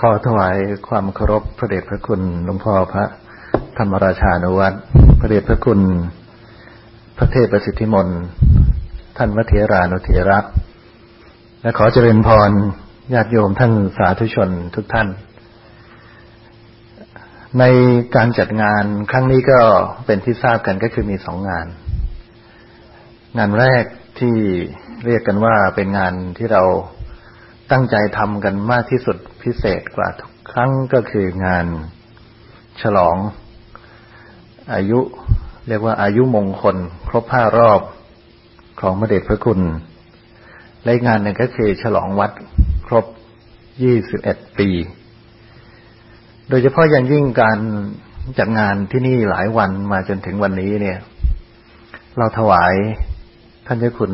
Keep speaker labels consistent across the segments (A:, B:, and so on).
A: ขอถวายความเคารพพระเดชพระคุณหลวงพ่อพระธรรมราชานุวัตรพระเดชพระคุณ พระเทพประสิทธิมนท่านวเทรานุเถระและขอเจริญพรญาติโยมท่านสาธุชนทุกท่าน ในการจัดงานครั้งนี้ก็เป็นที่ทราบกันก็คือมีสองงาน งานแรกที่เรียกกันว่าเป็นงานที่เรา ตั้งใจทำกันมากที่สุดพิเศษกว่าทุกครั้งก็คืองานฉลอง อายุ เรียกว่าอายุมงคล ครบห้ารอบของพระเดชพระคุณ และงานหนึ่งก็คือฉลองวัดครบยี่สิบเอ็ดปี โดยเฉพาะอย่างยิ่งการจัดงานที่นี่หลายวันมาจนถึงวันนี้เนี่ย เราถวายท่านเจ้าคุณ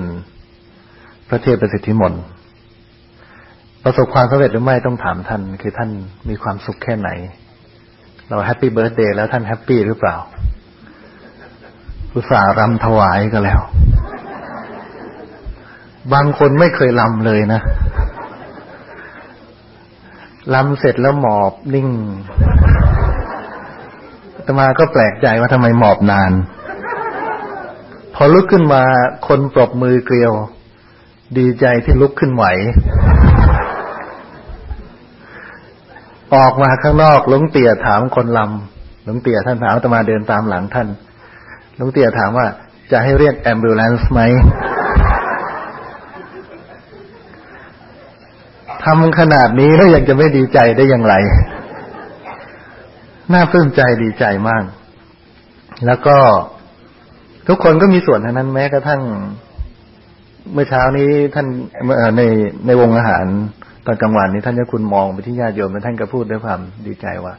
A: พระเทพประสิทธิมนต์ ประสบความสำเร็จหรือไม่ต้องถามท่าน คือท่านมีความสุขแค่ไหน เรา happy birthday แล้วท่าน happy หรือเปล่าอุตส่าห์รำถวายก็แล้ว บางคนไม่เคยรำเลยนะรำเสร็จแล้วหมอบนิ่งตมาก็แปลกใจว่าทำไมหมอบนาน พอลุกขึ้นมาคนปรบมือเกลียว ดีใจที่ลุกขึ้นไหว ออกมาข้างนอกหลวงเตี่ยถามคนลำหลวงเตี่ยท่านถามตมาเดินตามหลังท่านหลวงเตี่ยถามว่า จะให้เรียกแอมบูเลนซ์ไหมทำขนาดนี้แล้วยังจะไม่ดีใจได้อย่างไร น่าปลื้มใจดีใจมาก แล้วก็ทุกคนก็มีส่วนทั้งนั้นแม้กระทั่ง เมื่อเช้านี้ท่านในในวงอาหาร ตอนกลางวันนี้ท่านเจ้าคุณมองไปที่ญาติโยมแล้วท่านก็พูดด้วยความดีใจว่า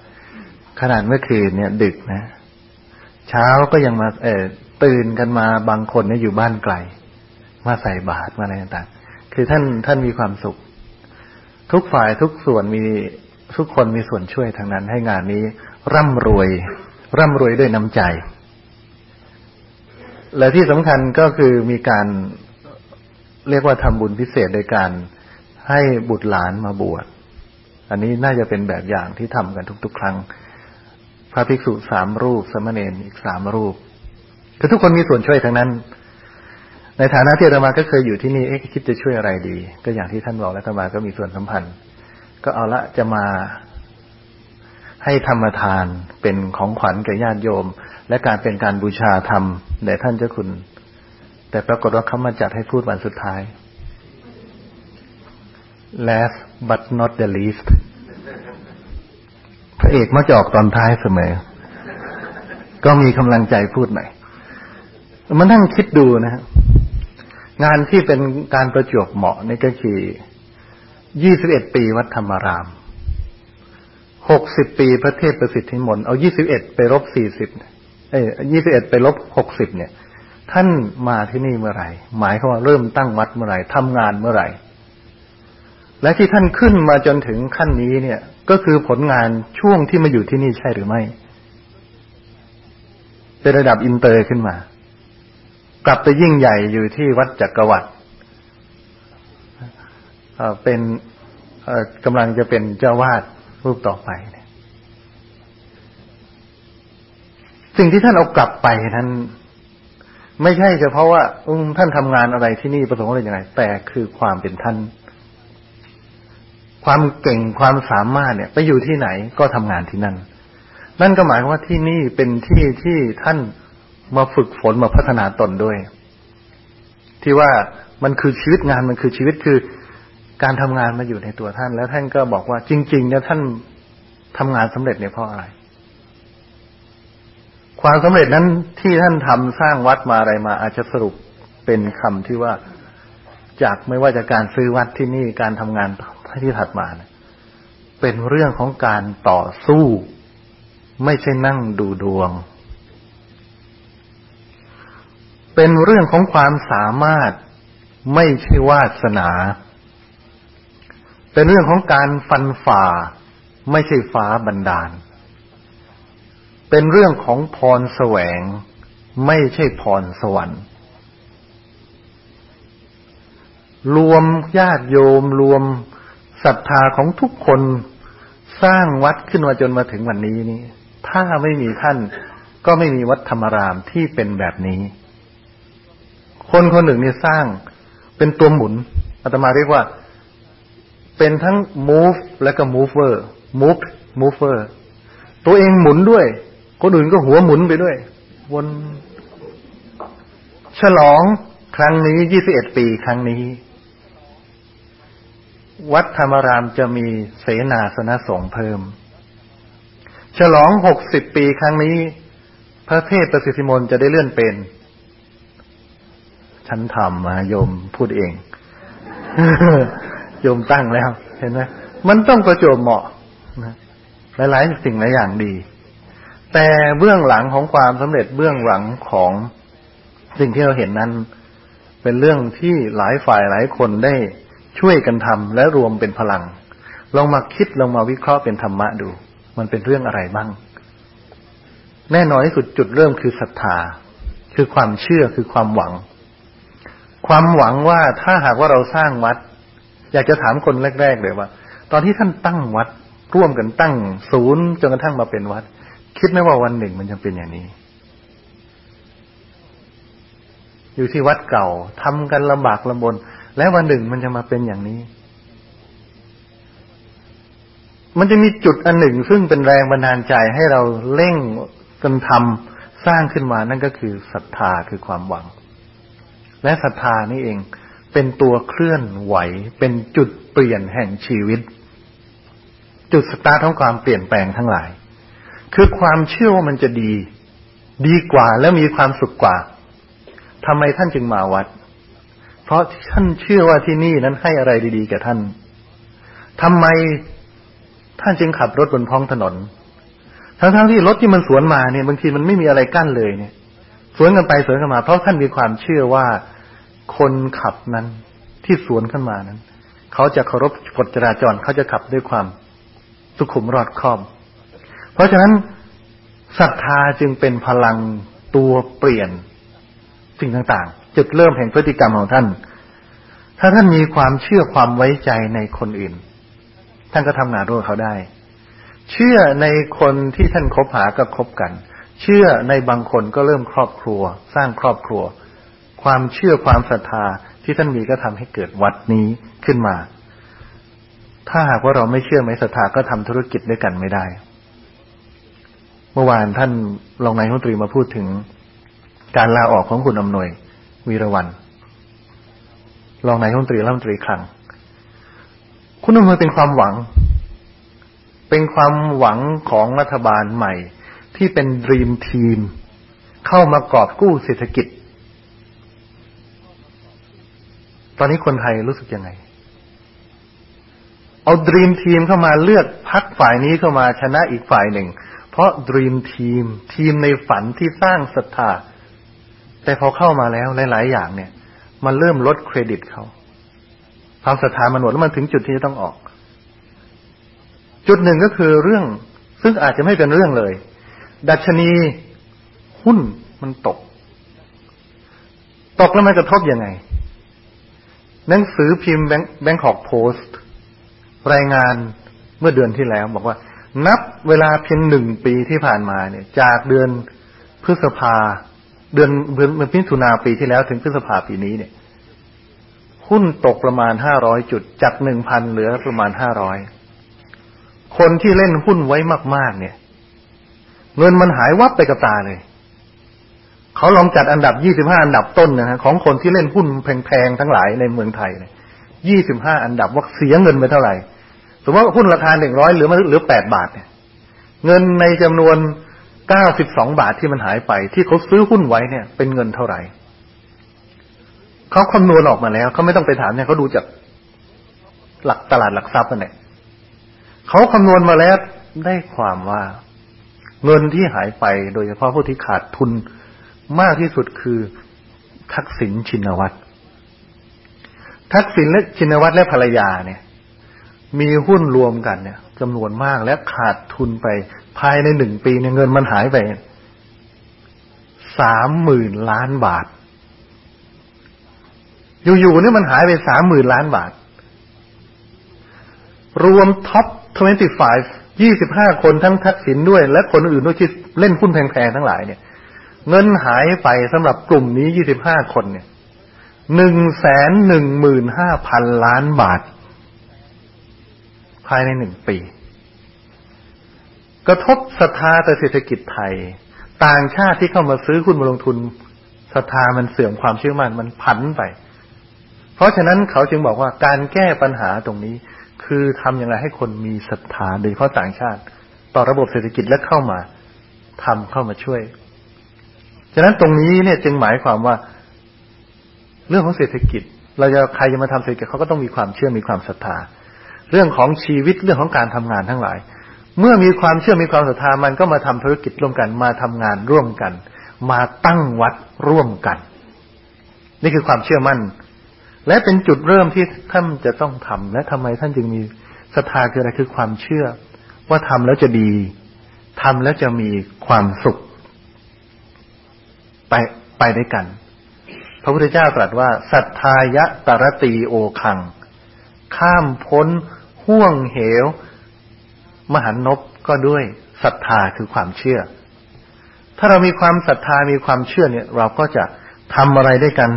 A: ขนาดเมื่อคืนเนี่ย ดึกนะ เช้าก็ยังมา เออตื่นกันมาบางคนเนี่ยอยู่บ้านไกล มาใส่บาตรมาอะไรต่างๆคือท่านท่านมีความสุข ทุกฝ่ายทุกส่วนมีทุกคนมีส่วนช่วยทางนั้น ให้งานนี้ ร่ำรวย ร่ำรวยด้วยน้ำใจ และที่สำคัญก็คือมีการเรียกว่าทำบุญพิเศษโดยการ ให้บุตรหลานมาบวช อันนี้น่าจะเป็นแบบอย่างที่ทำกันทุก ๆ ครั้ง พระภิกษุสามรูป สมณเณรอีกสามรูปคือทุกคนมีส่วนช่วยทั้งนั้น ในฐานะที่อาตมาก็เคยอยู่ที่นี่ เอ๊ะคิดจะช่วยอะไรดี ก็อย่างที่ท่านบอกแล้วอาตมาก็มีส่วนสัมพันธ์ ก็เอาละจะมาให้ธรรมทานเป็นของขวัญแก่ญาติโยม และการเป็นการบูชาธรรมแด่ท่านเจ้าคุณ แต่ปรากฏว่าเขามาจัดให้พูดวันสุดท้าย last but not the least พระเอกมักจะออกตอนท้ายเสมอ ก็มีกำลังใจพูดหน่อยมานั่งคิดดูนะฮะงานที่เป็นการประจวบเหมาะนี่ก็คือยี่สิบเอ็ดปีวัดธรรมารามหกสิบปีพระเทพประสิทธิมนต์เอายี่สิบเอ็ดไปลบสี่สิบเอ้ยยี่สิบเอ็ดไปลบหกสิบเนี่ย ท่านมาที่นี่เมื่อไหร่ หมายความว่าเริ่มตั้งวัดเมื่อไหร่ทำงานเมื่อไหร่ และที่ท่านขึ้นมาจนถึงขั้นนี้เนี่ย ก็คือผลงานช่วงที่มาอยู่ที่นี่ใช่หรือไม่เป็นระดับอินเตอร์ขึ้นมา กลับไปยิ่งใหญ่อยู่ที่วัดจักรวรรดิเป็นกำลังจะเป็นเจ้าอาวาสรูปต่อไปสิ่งที่ท่านเอากลับไปนั้น ไม่ใช่เฉพาะว่าท่านทำงานอะไรที่นี่ประสงค์อะไรอย่างไรแต่คือความเป็นท่าน ความเก่งความสามารถเนี่ย ไปอยู่ที่ไหนก็ทำงานที่นั่น นั่นก็หมายว่าที่นี่เป็นที่ที่ท่านมาฝึกฝนมาพัฒนาตนด้วย ที่ว่ามันคือชีวิตงานมันคือชีวิตคือการทำงานมาอยู่ในตัวท่าน แล้วท่านก็บอกว่าจริง ๆ เนี่ยท่านทำงานสำเร็จเนี่ยเพราะอะไร ความสำเร็จนั้นที่ท่านทำสร้างวัดมาอะไรมา อาจจะสรุปเป็นคำที่ว่า จากไม่ว่าจะการซื้อวัดที่นี่การทำงานที่ถัดมาเนี่ยเป็นเรื่องของการต่อสู้ ไม่ใช่นั่งดูดวง เป็นเรื่องของความสามารถไม่ใช่วาสนา เป็นเรื่องของการฟันฝ่า ไม่ใช่ฟ้าบันดาล เป็นเรื่องของพรแสวง ไม่ใช่พรสวรรค์ รวมญาติโยมรวมศรัทธาของทุกคนสร้างวัดขึ้นมาจนมาถึงวันนี้นี่ถ้าไม่มีท่าน ก็ไม่มีวัดธรรมรามที่เป็นแบบนี้ คนคนหนึ่งนี่สร้างเป็นตัวหมุนอาตมาเรียกว่า เป็นทั้ง move และก็ mover move mover ตัวเองหมุนด้วย คนอื่นก็หัวหมุนไปด้วย วนฉลองครั้งนี้21ปีครั้งนี้ วัดธรรมรามจะมีเสนาสนะสงฆ์เพิ่ม ฉลอง60ปีครั้งนี้ พระเทพประสิทธิมนจะได้เลื่อนเป็น ฉันทำมาโยมพูดเอง โยมตั้งแล้ว เห็นไหมมันต้องประจวบเหมาะหลายๆสิ่งหลายอย่างดี แต่เบื้องหลังของความสำเร็จเบื้องหลังของสิ่งที่เราเห็นนั้น เป็นเรื่องที่หลายฝ่ายหลายคนได้ ช่วยกันทำและรวมเป็นพลัง ลองมาคิดลองมาวิเคราะห์เป็นธรรมะดู มันเป็นเรื่องอะไรบ้าง แน่นอนที่สุดจุดเริ่มคือศรัทธา คือความเชื่อคือความหวัง ความหวังว่าถ้าหากว่าเราสร้างวัด อยากจะถามคนแรก ๆ เลยว่า ตอนที่ท่านตั้งวัด ร่วมกันตั้งศูนย์จนกระทั่งมาเป็นวัด คิดไหมว่าวันหนึ่งมันจะเป็นอย่างนี้อยู่ที่วัดเก่าทำกันลำบากลำบน และวันหนึ่งมันจะมาเป็นอย่างนี้ มันจะมีจุดอันหนึ่งซึ่งเป็นแรงบันดาลใจให้เราเร่งกันทำสร้างขึ้นมานั่นก็คือศรัทธาคือความหวัง และศรัทธานี่เองเป็นตัวเคลื่อนไหว เป็นจุดเปลี่ยนแห่งชีวิต จุดสตาร์ทของความเปลี่ยนแปลงทั้งหลาย คือความเชื่อว่ามันจะดี ดีกว่าและมีความสุขกว่าทำไมท่านจึงมาวัด ราะท่านเชื่อว่าที่นี่นั้นให้อะไรดีๆแก่ท่านทำไมท่านจึงขับรถบนท้องถนน ทั้งๆที่รถที่มันสวนมาเนี่ยบางทีมันไม่มีอะไรกั้นเลยเนี่ย สวนกันไปสวนกันมา เพราะท่านมีความเชื่อว่าคนขับนั้นที่สวนขึ้นมานั้น เขาจะเคารพกฎจราจรเขาจะขับด้วยความสุขุมรอดคอบ เพราะฉะนั้นศรัทธาจึงเป็นพลังตัวเปลี่ยนสิ่งต่างๆ จุดเริ่มแห่งพฤติกรรมของท่าน ถ้าท่านมีความเชื่อความไว้ใจในคนอื่น ท่านก็ทำงานร่วมเขาได้ เชื่อในคนที่ท่านคบหาก็คบกัน เชื่อในบางคนก็เริ่มครอบครัว สร้างครอบครัว ความเชื่อความศรัทธาที่ท่านมีก็ทำให้เกิดวัดนี้ขึ้นมา ถ้าหากว่าเราไม่เชื่อไม่ศรัทธาก็ทำธุรกิจด้วยกันไม่ได้ เมื่อวานท่านรองนายกรัฐมนตรีมาพูดถึงการลาออกของคุณอำนวย วีรวันรองนายกรัฐมนตรีรัฐมนตรีคลัง คุณอำนวยเป็นความหวัง เป็นความหวังของรัฐบาลใหม่ ที่เป็นดรีมทีม เข้ามากอบกู้เศรษฐกิจ ตอนนี้คนไทยรู้สึกยังไง เอาดรีมทีมเข้ามาเลือกพักฝ่ายนี้เข้ามาชนะอีกฝ่ายหนึ่ง เพราะดรีมทีม ทีมในฝันที่สร้างศรัทธา แต่พอเข้ามาแล้วหลาย ๆ อย่างเนี่ย มันเริ่มลดเครดิตเขาความศรัทธามันหมดแล้วมันถึงจุดที่จะต้องออก จุดหนึ่งก็คือเรื่อง ซึ่งอาจจะไม่เป็นเรื่องเลย ดัชนีหุ้นมันตก ตกแล้วมันกระทบยังไง หนังสือพิมพ์แบงคอกโพสต์รายงานเมื่อเดือนที่แล้ว บอกว่า นับเวลาเพียงหนึ่งปีที่ผ่านมาเนี่ย จากเดือนพฤษภา เดือนเดือนมิถุนาปีที่แล้วถึงพฤษภาปีนี้เนี่ย หุ้นตกประมาณห้าร้อยจุดจากหนึ่งพันเหลือประมาณห้าร้อยคนที่เล่นหุ้นไว้มาก ๆ เนี่ย เงินมันหายวับไปกับตาเลย เขาลองจัดอันดับยี่สิบห้าอันดับต้นนะฮะของคนที่เล่นหุ้นแพงๆทั้งหลายในเมืองไทยเนี่ยยี่สิบห้าอันดับว่าเสียเงินไปเท่าไหร่สมมติว่าหุ้นราคาหนึ่งร้อยหรือมาหรือแปดบาทเนี่ย เงินในจำนวน เก้าสิบสองบาทที่มันหายไป ที่เขาซื้อหุ้นไว้เนี่ย เป็นเงินเท่าไหร่เขาคำนวณออกมาแล้วเขาไม่ต้องไปถามเนี่ยเขาดูจากหลักตลาดหลักทรัพย์นั่นแหละเขาคำนวณมาแล้วได้ความว่า เงินที่หายไปโดยเฉพาะผู้ที่ขาดทุนมากที่สุดคือทักษิณชินวัตร ทักษิณและชินวัตรและภรรยาเนี่ย มีหุ้นรวมกันเนี่ยจำนวนมากและขาดทุนไป ภายในหนึ่งปีเนี่ยเงินมันหายไปสามหมื่นล้านบาท อยู่ๆเนี่ยมันหายไปสามหมื่นล้านบาท รวมท็อป25ยี่สิบห้าคนทั้งทักษิณด้วย และคนอื่นด้วยที่เล่นหุ้นแพงๆทั้งหลายเนี่ย เงินหายไปสำหรับกลุ่มนี้ยี่สิบห้าคนเนี่ยหนึ่งแสนหนึ่งหมื่นห้าพันล้านบาท ภายในหนึ่งปี กระทบศรัทธาต่อเศรษฐกิจไทย ต่างชาติที่เข้ามาซื้อหุ้นมาลงทุนศรัทธามันเสื่อมความเชื่อมั่นมันพันไป เพราะฉะนั้นเขาจึงบอกว่าการแก้ปัญหาตรงนี้ คือทำอย่างไรให้คนมีศรัทธาโดยเฉพาะต่างชาติ ต่อระบบเศรษฐกิจและเข้ามาทำเข้ามาช่วย ฉะนั้นตรงนี้เนี่ยจึงหมายความว่า เรื่องของเศรษฐกิจ เราจะใครจะมาทำเศรษฐกิจเขาก็ต้องมีความเชื่อมีความศรัทธา เรื่องของชีวิตเรื่องของการทำงานทั้งหลาย เมื่อมีความเชื่อมีความศรัทธามันก็มาทำธุรกิจร่วมกัน มาทำงานร่วมกัน มาตั้งวัดร่วมกัน นี่คือความเชื่อมั่น และเป็นจุดเริ่มที่ท่านจะต้องทำและทำไมท่านจึงมีศรัทธาคืออะไรคือความเชื่อ ว่าทำแล้วจะดีทำแล้วจะมีความสุข ไปไปด้วยกัน พระพุทธเจ้าตรัสว่าศรัทธายะตรตีโอคัง ข้ามพ้นห่วงเหว มหันนบก็ด้วยศรัทธาคือความเชื่อ ถ้าเรามีความศรัทธามีความเชื่อเนี่ย เราก็จะทำอะไรได้กัน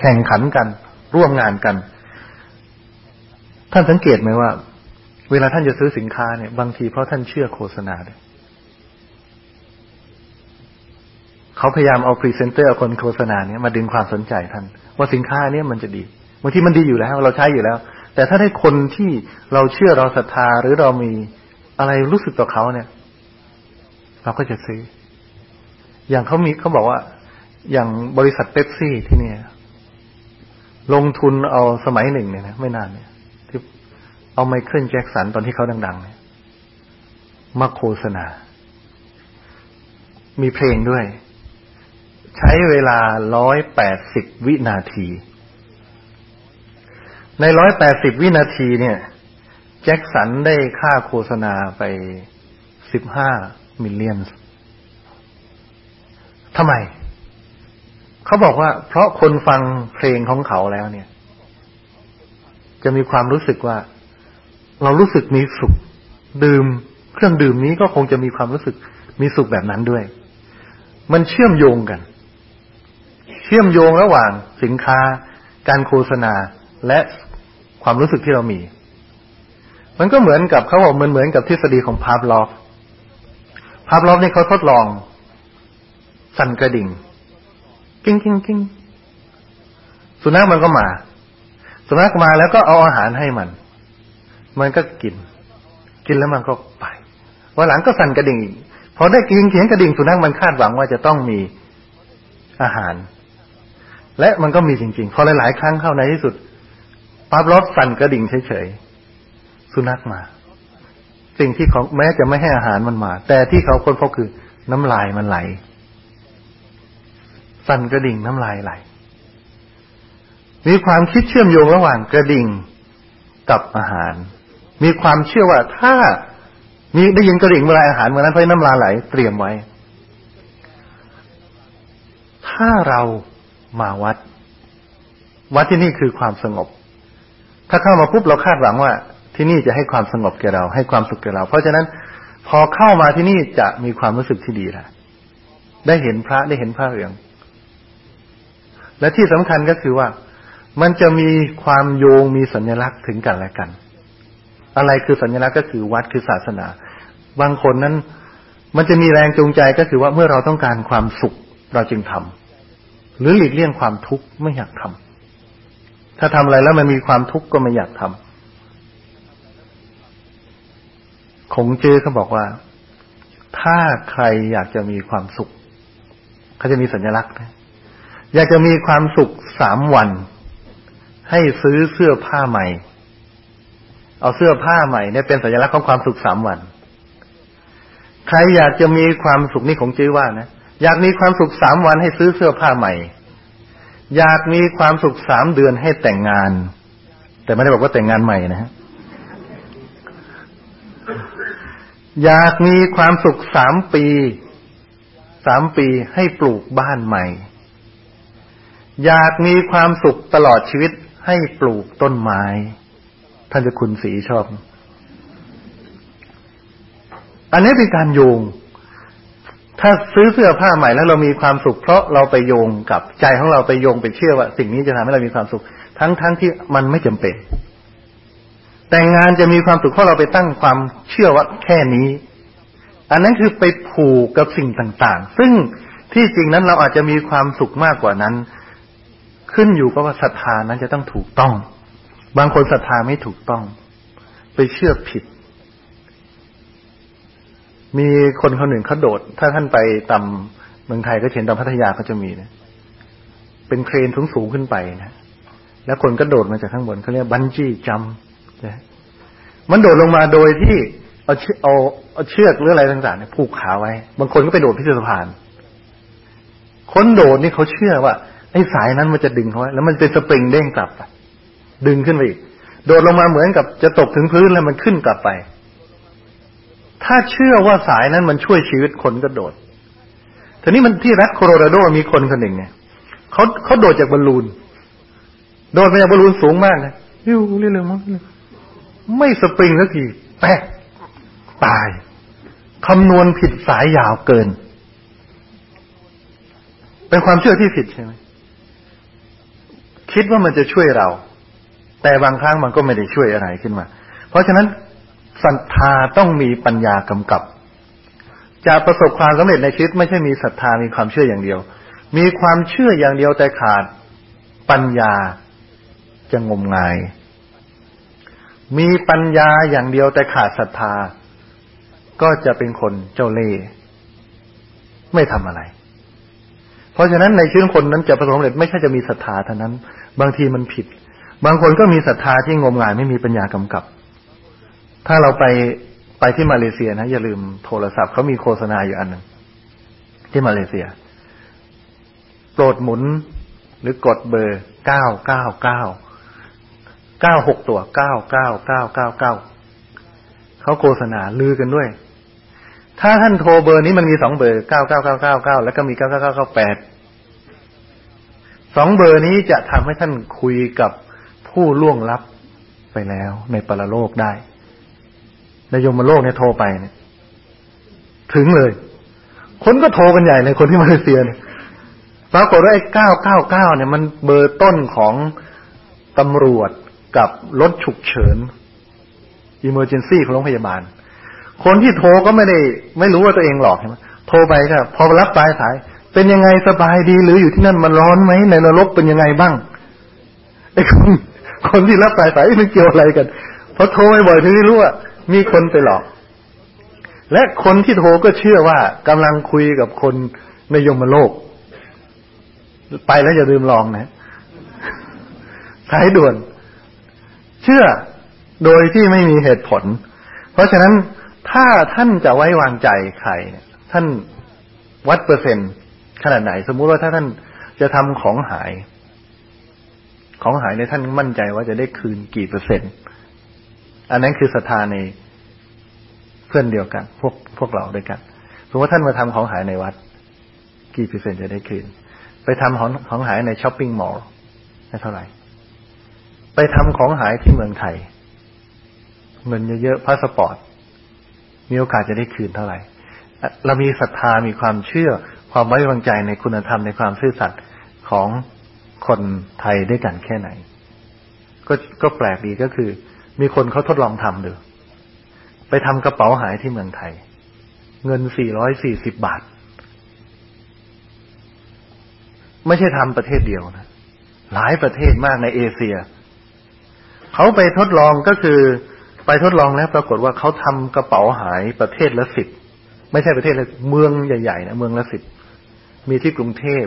A: แข่งขันกัน ร่วมงานกัน ท่านสังเกตไหมว่า เวลาท่านจะซื้อสินค้าเนี่ย บางทีเพราะท่านเชื่อโฆษณาเนี่ยเขาพยายามเอาพรีเซนเตอร์คนโฆษณาเนี่ยมาดึงความสนใจท่าน ว่าสินค้าเนี้ยมันจะดีบางทีมันดีอยู่แล้ว เราใช้อยู่แล้ว แต่ถ้าได้คนที่เราเชื่อเราศรัทธาหรือเรามีอะไรรู้สึกต่อเขาเนี่ย เราก็จะซื้อ อย่างเขามีเขาบอกว่า อย่างบริษัทเป๊ปซี่ที่เนี่ย ลงทุนเอาสมัยหนึ่งเนี่ยนะไม่นานเนี่ยที่เอาไมเคิลแจ็คสันตอนที่เขาดัง ๆ เนี่ยมาโฆษณา มีเพลงด้วย ใช้เวลาร้อยแปดสิบวินาที ในร้อยแปดสิบวินาทีเนี่ย แจ็คสันได้ค่าโฆษณาไปสิบห้ามิลเลียนทำไม เขาบอกว่า เพราะคนฟังเพลงของเขาแล้วเนี่ย จะมีความรู้สึกว่า เรารู้สึกมีสุข ดื่ม เครื่องดื่มนี้ก็คงจะมีความรู้สึกมีสุขแบบนั้นด้วย มันเชื่อมโยงกัน เชื่อมโยงระหว่างสินค้า การโฆษณาและ ความรู้สึกที่เรามี มันก็เหมือนกับเขาบอกมันเหมือนกับทฤษฎีของพาฟลอฟพาฟลอฟนี่เขาทดลอง สั่นกระดิ่ง กิ้งกิ้งกิ้งสุนัขมันก็มา สุนัขมาแล้วก็เอาอาหารให้มัน มันก็กิน กินแล้วมันก็ไปวันหลังก็สั่นกระดิ่งพอได้กินเสียงกระดิ่งสุนัขมันคาดหวังว่าจะต้องมีอาหาร และมันก็มีจริงๆ พอหลายๆครั้งเข้าในที่สุด ปั๊บรถสั่นกระดิ่งเฉยๆสุนัขมา สิ่งที่เขาแม้จะไม่ให้อาหารมันมา แต่ที่เขาค้นพบคือน้ำลายมันไหล สั่นกระดิ่งน้ำลายไหล มีความคิดเชื่อมโยงระหว่างกระดิ่งกับอาหาร มีความเชื่อว่าถ้ามีได้ยินกระดิ่งเมื่อไรอาหารเมื่อนั้นเพราะน้ำลายไหลเตรียมไว้ ถ้าเรามาวัด วัดที่นี่คือความสงบ ถ้าเข้ามาปุ๊บเราคาดหวังว่า ที่นี่จะให้ความสงบแก่เรา ให้ความสุขแก่เรา เพราะฉะนั้นพอเข้ามาที่นี่จะมีความรู้สึกที่ดีละได้เห็นพระได้เห็นพระเหลือง และที่สำคัญก็คือว่า มันจะมีความโยงมีสัญลักษณ์ถึงกันและกัน อะไรคือสัญลักษณ์ก็คือวัดคือศาสนา บางคนนั้น มันจะมีแรงจูงใจก็คือว่าเมื่อเราต้องการความสุขเราจึงทำหรือหลีกเลี่ยงความทุกข์ไม่อยากทำ ถ้าทำอะไรแล้วมันมีความทุกข์ก็ไม่อยากทำคงเจอเขาบอกว่า ถ้าใครอยากจะมีความสุขเขาจะมีสัญลักษณ์นะอยากจะมีความสุขสามวัน ให้ซื้อเสื้อผ้าใหม่ เอาเสื้อผ้าใหม่เนี่ยเป็นสัญลักษณ์ของความสุขสามวัน ใครอยากจะมีความสุขนี่ของจื้อว่านะอยากมีความสุขสามวันให้ซื้อเสื้อผ้าใหม่ อยากมีความสุขสามเดือนให้แต่งงาน แต่ไม่ได้บอกว่าแต่งงานใหม่นะฮะอยากมีความสุขสามปีสามปีให้ปลูกบ้านใหม่ อยากมีความสุขตลอดชีวิตให้ปลูกต้นไม้ ท่านจะคุณสีชอบ อันนี้เป็นการโยง ถ้าซื้อเสื้อผ้าใหม่แล้วเรามีความสุขเพราะเราไปโยงกับใจของเราไปโยงไปเชื่อว่า สิ่งนี้จะทำให้เรามีความสุข ทั้งทั้งที่มันไม่จำเป็น แต่งงานจะมีความสุขเพราะเราไปตั้งความเชื่อว่าแค่นี้ อันนั้นคือไปผูกกับสิ่งต่างๆ ซึ่งที่จริงนั้นเราอาจจะมีความสุขมากกว่านั้น ขึ้นอยู่กับว่าศรัทธานั้นจะต้องถูกต้อง บางคนศรัทธาไม่ถูกต้อง ไปเชื่อผิด มีคนคนหนึ่งเขาโดด ถ้าท่านไปตาเมืองไทยก็เห็นตาพัทยาเขาจะมีนะเป็นเครนสูงสูงขึ้นไปนะแล้วคนก็โดดมาจากข้างบนเขาเรียกบันจี้จัมนะมันโดดลงมาโดยที่เอาเชือกเอาเอาเชือกหรืออะไรต่างๆเนี่ยผูกขาไว้ บางคนก็ไปโดดพิสะพาน คนโดดนี่เขาเชื่อว่าไอ้สายนั้นมันจะดึงเขาไว้แล้วมันเป็นสปริงเด้งกลับไปดึงขึ้นไปอีก โดดลงมาเหมือนกับจะตกถึงพื้นแล้วมันขึ้นกลับไป ถ้าเชื่อว่าสายนั้นมันช่วยชีวิตคนก็โดดทีนี้มันที่รัฐโคโลราโดมีคนคนหนึ่งเนี่ยเขาเขาโดดจากบอลลูน โดดไปจากบอลลูนสูงมากนะยิ้วเรื่อยๆมั้งไม่สปริงสักทีแป๊กตายคำนวณผิดสายยาวเกิน เป็นความเชื่อที่ผิดใช่ไหมคิดว่ามันจะช่วยเรา แต่บางครั้งมันก็ไม่ได้ช่วยอะไรขึ้นมา เพราะฉะนั้น ศรัทธาต้องมีปัญญากำกับ จะประสบความสำเร็จในชีวิตไม่ใช่มีศรัทธามีความเชื่ออย่างเดียว มีความเชื่ออย่างเดียวแต่ขาดปัญญาจะงมงาย มีปัญญาอย่างเดียวแต่ขาดศรัทธา ก็จะเป็นคนเจ้าเล่ห์ไม่ทำอะไร เพราะฉะนั้นในชีวิตคนนั้นจะประสบความสำเร็จไม่ใช่จะมีศรัทธาเท่านั้น บางทีมันผิด บางคนก็มีศรัทธาที่งมงายไม่มีปัญญากำกับ ถ้าเราไปไปที่มาเลเซียนะอย่าลืมโทรศัพท์เขามีโฆษณาอยู่อันหนึ่งที่มาเลเซีย โปรดหมุนหรือกดเบอร์เก้าเก้าเก้าเก้าหกตัวเก้าเก้าเก้าเก้าเก้าเขาโฆษณาลือกันด้วย ถ้าท่านโทรเบอร์นี้มันมีสองเบอร์เก้าเก้าเก้าเก้าเก้าแล้วก็มีเก้าเก้าเก้าเก้าแปดสองเบอร์นี้จะทำให้ท่านคุยกับผู้ล่วงลับไปแล้วในปรโลกได้ ในยมโลกเนี่ยโทรไปเนี่ย ถึงเลย คนก็โทรกันใหญ่เลยคนที่มาเลเซียเนี่ยปรากฏว่าไอ้เก้าเก้าเก้าเนี่ย มันเบอร์ต้นของตำรวจกับรถฉุกเฉิน emergency ของโรงพยาบาล คนที่โทรก็ไม่ได้ ไม่รู้ว่าตัวเองหลอกใช่ไหมโทรไปก็พอรับปลายสาย เป็นยังไงสบายดีหรืออยู่ที่นั่นมันร้อนไหมในนรกเป็นยังไงบ้างไอ้คนคนที่รับปลายสายมันเกี่ยวอะไรกันพอโทรไปบ่อยถึงได้รู้ว่า มีคนไปหลอก และคนที่โทรก็เชื่อว่ากำลังคุยกับคนในยมโลก ไปแล้วอย่าลืมลองนะสายด่วน เชื่อโดยที่ไม่มีเหตุผล เพราะฉะนั้นถ้าท่านจะไว้วางใจใครท่านวัดเปอร์เซ็นต์ขนาดไหน สมมุติว่าถ้าท่านจะทำของหาย ของหายในท่านมั่นใจว่าจะได้คืนกี่เปอร์เซ็นต์ อันนั้นคือศรัทธาในเพื่อนเดียวกัน พวกพวกเราด้วยกันสมมติว่าท่านมาทำของหายในวัด กี่เปอร์เซ็นต์จะได้คืน ไปทำของของหายใน shopping mall ได้เท่าไหร่ ไปทำของหายที่เมืองไทย เงินเยอะๆพาสปอร์ต มีโอกาสจะได้คืนเท่าไหร่ เรามีศรัทธามีความเชื่อความไว้วางใจในคุณธรรมในความซื่อสัตย์ของคนไทยด้วยกันแค่ไหน ก็ก็แปลกดีก็คือ มีคนเขาทดลองทำดูไปทำกระเป๋าหายที่เมืองไทย เงิน 440 บาท ไม่ใช่ทำประเทศเดียวนะ หลายประเทศมากในเอเชีย เขาไปทดลองก็คือ ไปทดลองแล้วปรากฏว่าเขาทำกระเป๋าหายประเทศละสิบไม่ใช่ประเทศละเมืองใหญ่ๆนะเมืองละสิบมีที่กรุงเทพ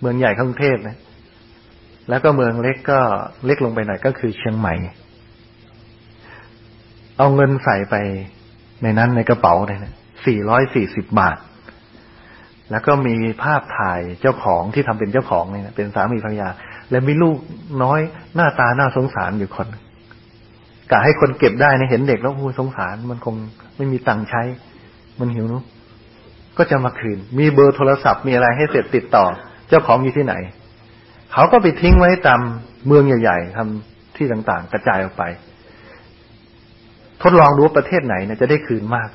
A: เมืองใหญ่กรุงเทพนะ แล้วก็เมืองเล็กก็เล็กลงไปหน่อยก็คือเชียงใหม่ เอาเงินใส่ไปในนั้นในกระเป๋าเลยนะสี่ร้อยสี่สิบบาท แล้วก็มีภาพถ่ายเจ้าของที่ทำเป็นเจ้าของเนี่ยเป็นสามีภรรยา และมีลูกน้อยหน้าตาน่าสงสารอยู่คนกะให้คนเก็บได้เนี่ยเห็นเด็กแล้วโอ้สงสาร มันคงไม่มีตังค์ใช้ มันหิวนุก็จะมาคืน มีเบอร์โทรศัพท์มีอะไรให้เสร็จติดต่อ เจ้าของอยู่ที่ไหน เขาก็ไปทิ้งไว้ตามเมืองใหญ่ ๆทำที่ต่างๆ กระจายออกไป ทดลองดูประเทศไหนเนี่ยจะได้คืนมาก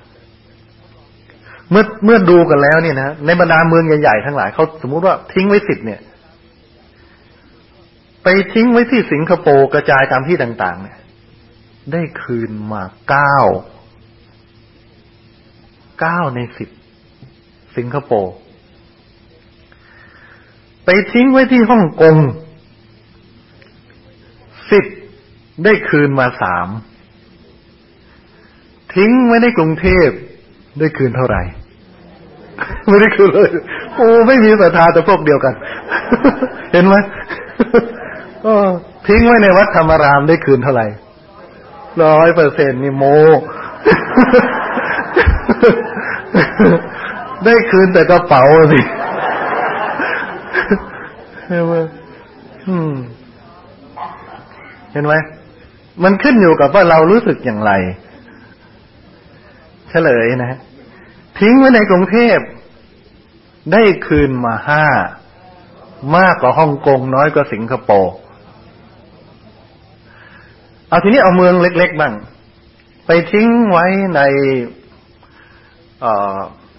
A: เมื่อเมื่อดูกันแล้วเนี่ยนะในบรรดาเมืองใหญ่ๆทั้งหลายเขาสมมุติว่าทิ้งไว้สิบเนี่ย ไปทิ้งไว้ที่สิงคโปร์กระจายตามที่ต่าง ๆ เนี่ย ได้คืนมาเก้าเก้าในสิบสิงคโปร์ไปทิ้งไว้ที่ฮ่องกงสิบได้คืนมาสาม ทิ้งไว้ในกรุงเทพได้คืนเท่าไหร่ ไม่ได้คืนเลยโอ้ไม่มีศรัทธาแต่พวกเดียวกัน เห็นไหมทิ้งไว้ในวัดธรรมรามได้คืนเท่าไหร่ร้อยเปอร์เซ็นต์นี่โม ได้คืนแต่กระเป๋าสิเห็นไหมเห็นไหมมันขึ้นอยู่กับว่าเรารู้สึกอย่างไร เฉลยนะฮะทิ้งไว้ในกรุงเทพ ได้คืนมาห้ามากกว่าฮ่องกงน้อยกว่าสิงคโปร์เอาทีนี้เอาเมืองเล็ก ๆ บ้าง ไปทิ้งไว้ใน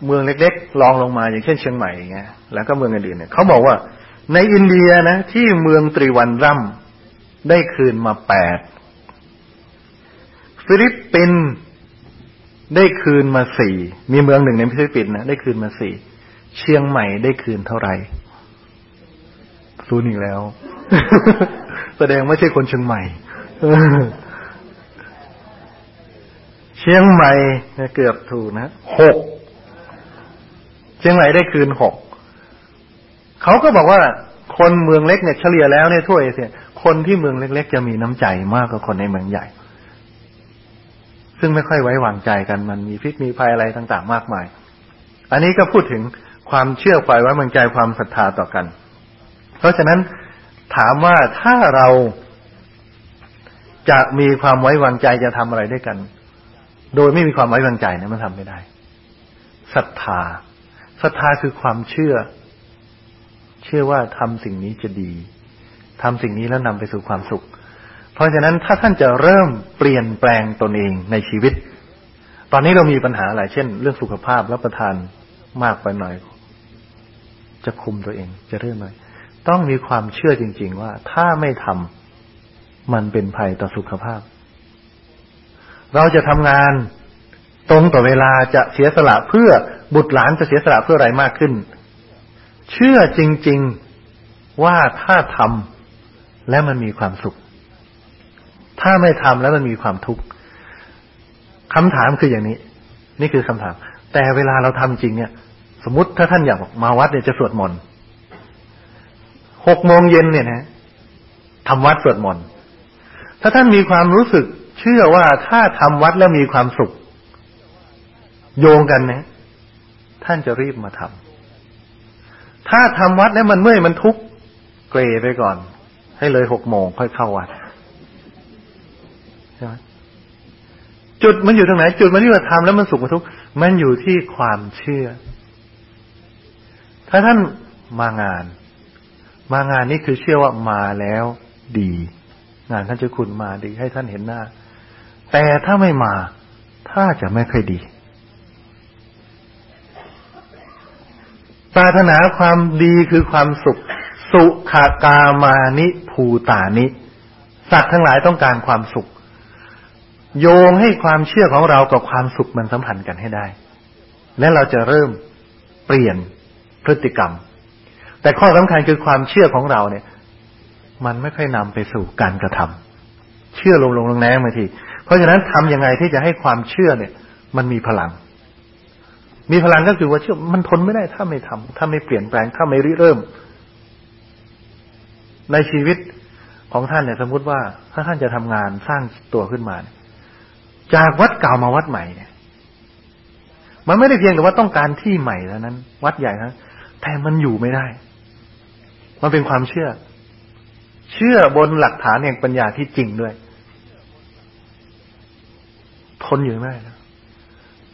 A: เมืองเล็กๆลองลงมาอย่างเช่นเชียงใหม่อย่างเงี้ยแล้วก็เมืองอื่นๆเนี่ยเขาบอกว่า ในอินเดียนะ ที่เมืองตรีวันรัมได้คืนมาแปดฟิลิปปินส์ ได้คืนมาสี่ มีเมืองหนึ่งในฟิลิปปินส์นะได้คืนมาสี่ เชียงใหม่ได้คืนเท่าไหร่ศูนย์อีกแล้ว แสดงไม่ใช่คนเชียงใหม่ เชียงใหม่เกือบถูกนะหก เชียงใหม่ได้คืนหก เขาก็บอกว่า คนเมืองเล็กเนี่ยเฉลี่ยแล้วเนี่ยทั่วเอเชียคนที่เมืองเล็ก ๆ จะมีน้ำใจมากกว่าคนในเมืองใหญ่ ซึ่งไม่ค่อยไว้วางใจกันมันมีพิษมีภัยอะไรต่างๆ มากมาย อันนี้ก็พูดถึงความเชื่อฝ่ายไว้วางใจความศรัทธาต่อกัน เพราะฉะนั้นถามว่าถ้าเราจะมีความไว้วางใจจะทำอะไรด้วยกัน โดยไม่มีความไว้วางใจเนี่ยมันทำไม่ได้ศรัทธาศรัทธาคือความเชื่อ เชื่อว่าทำสิ่งนี้จะดีทำสิ่งนี้แล้วนำไปสู่ความสุข เพราะฉะนั้นถ้าท่านจะเริ่มเปลี่ยนแปลงตนเองในชีวิต ตอนนี้เรามีปัญหาอะไรเช่น เรื่องสุขภาพรับประทานมากไปหน่อย จะคุมตัวเอง จะเรื่องอะไรต้องมีความเชื่อจริง ๆ ว่าถ้าไม่ทำมันเป็นภัยต่อสุขภาพ เราจะทำงานตรงต่อเวลาจะเสียสละเพื่อบุตรหลานจะเสียสละเพื่ออะไรมากขึ้น เชื่อจริง ๆ ว่าถ้าทำและมันมีความสุข ถ้าไม่ทำแล้วมันมีความทุกข์คำถามคืออย่างนี้ นี่คือคำถาม แต่เวลาเราทำจริงเนี่ย สมมติถ้าท่านอยากมาวัดเนี่ยจะสวดมนต์หกโมงเย็นเนี่ยนะทำวัดสวดมนต์ถ้าท่านมีความรู้สึกเชื่อว่าถ้าทำวัดแล้วมีความสุข โยงกันนะ ท่านจะรีบมาทำถ้าทำวัดแล้วมันเมื่อยมันทุกข์เกรไปก่อน ให้เลยหกโมงค่อยเข้าวัดใช่ไหม จุดมันอยู่ตรงไหน จุดมันที่ว่าทำแล้วมันสุขมันทุกข์มันอยู่ที่ความเชื่อ ถ้าท่านมางาน มางานนี่คือเชื่อว่ามาแล้วดี งานท่านจะคุณมาดีให้ท่านเห็นหน้า แต่ถ้าไม่มา ถ้าจะไม่ค่อยดีปรารถนาความดีคือความสุข สุขากามานิภูตานิ สัตว์ทั้งหลายต้องการความสุข โยงให้ความเชื่อของเรากับความสุขมันสัมพันธ์กันให้ได้ และเราจะเริ่มเปลี่ยนพฤติกรรม แต่ข้อสำคัญคือความเชื่อของเราเนี่ย มันไม่ค่อยนำไปสู่การกระทำเชื่อลงลงลงแรงมาที เพราะฉะนั้นทํำยังไงที่จะให้ความเชื่อเนี่ย มันมีพลัง มีพลังก็คือว่าเชื่อมันทนไม่ได้ถ้าไม่ทำถ้าไม่เปลี่ยนแปลงถ้าไม่ริเริ่ม ในชีวิตของท่านเนี่ย สมมติว่าถ้าท่านจะทำงานสร้างตัวขึ้นมา จากวัดเก่ามาวัดใหม่เนี่ย มันไม่ได้เพียงแต่ว่าต้องการที่ใหม่เท่านั้น วัดใหญ่นะแต่มันอยู่ไม่ได้ มันเป็นความเชื่อ เชื่อบนหลักฐานแห่งปัญญาที่จริงด้วย ทนอยู่ไม่ได้นะ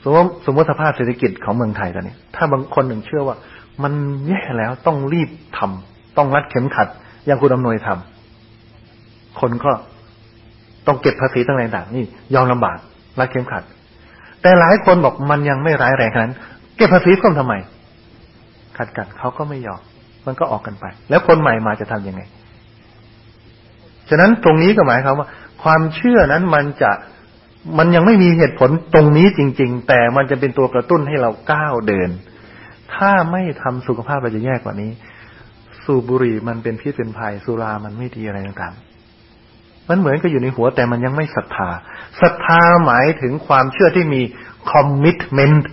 A: สมมติสมมติสภาพเศรษฐกิจของเมืองไทยตอนนี้ ถ้าบางคนหนึ่งเชื่อว่า มันแย่แล้วต้องรีบทำต้องรัดเข็มขัด อย่างคุณอำนวยทำคนก็ ต้องเก็บภาษีต่างๆนี่ยอมลำบากรัดเข้มขัด แต่หลายคนบอกมันยังไม่ร้ายแรงนั้นเก็บภาษีเพิ่มทำไม ขัดกันเขาก็ไม่ยอมมันก็ออกกันไป แล้วคนใหม่มาจะทํำยังไง ฉะนั้นตรงนี้ก็หมายความว่า ความเชื่อนั้นมันจะมันยังไม่มีเหตุผลตรงนี้จริง ๆ แต่มันจะเป็นตัวกระตุ้นให้เราก้าวเดิน ถ้าไม่ทำสุขภาพเราจะแย่กว่านี้ สูบบุหรี่มันเป็นพิษเป็นภัยสุรามันไม่ดีอะไรต่างๆ มันเหมือนกับอยู่ในหัวแต่มันยังไม่ศรัทธาศรัทธาหมายถึงความเชื่อที่มีคอมมิชเมนต์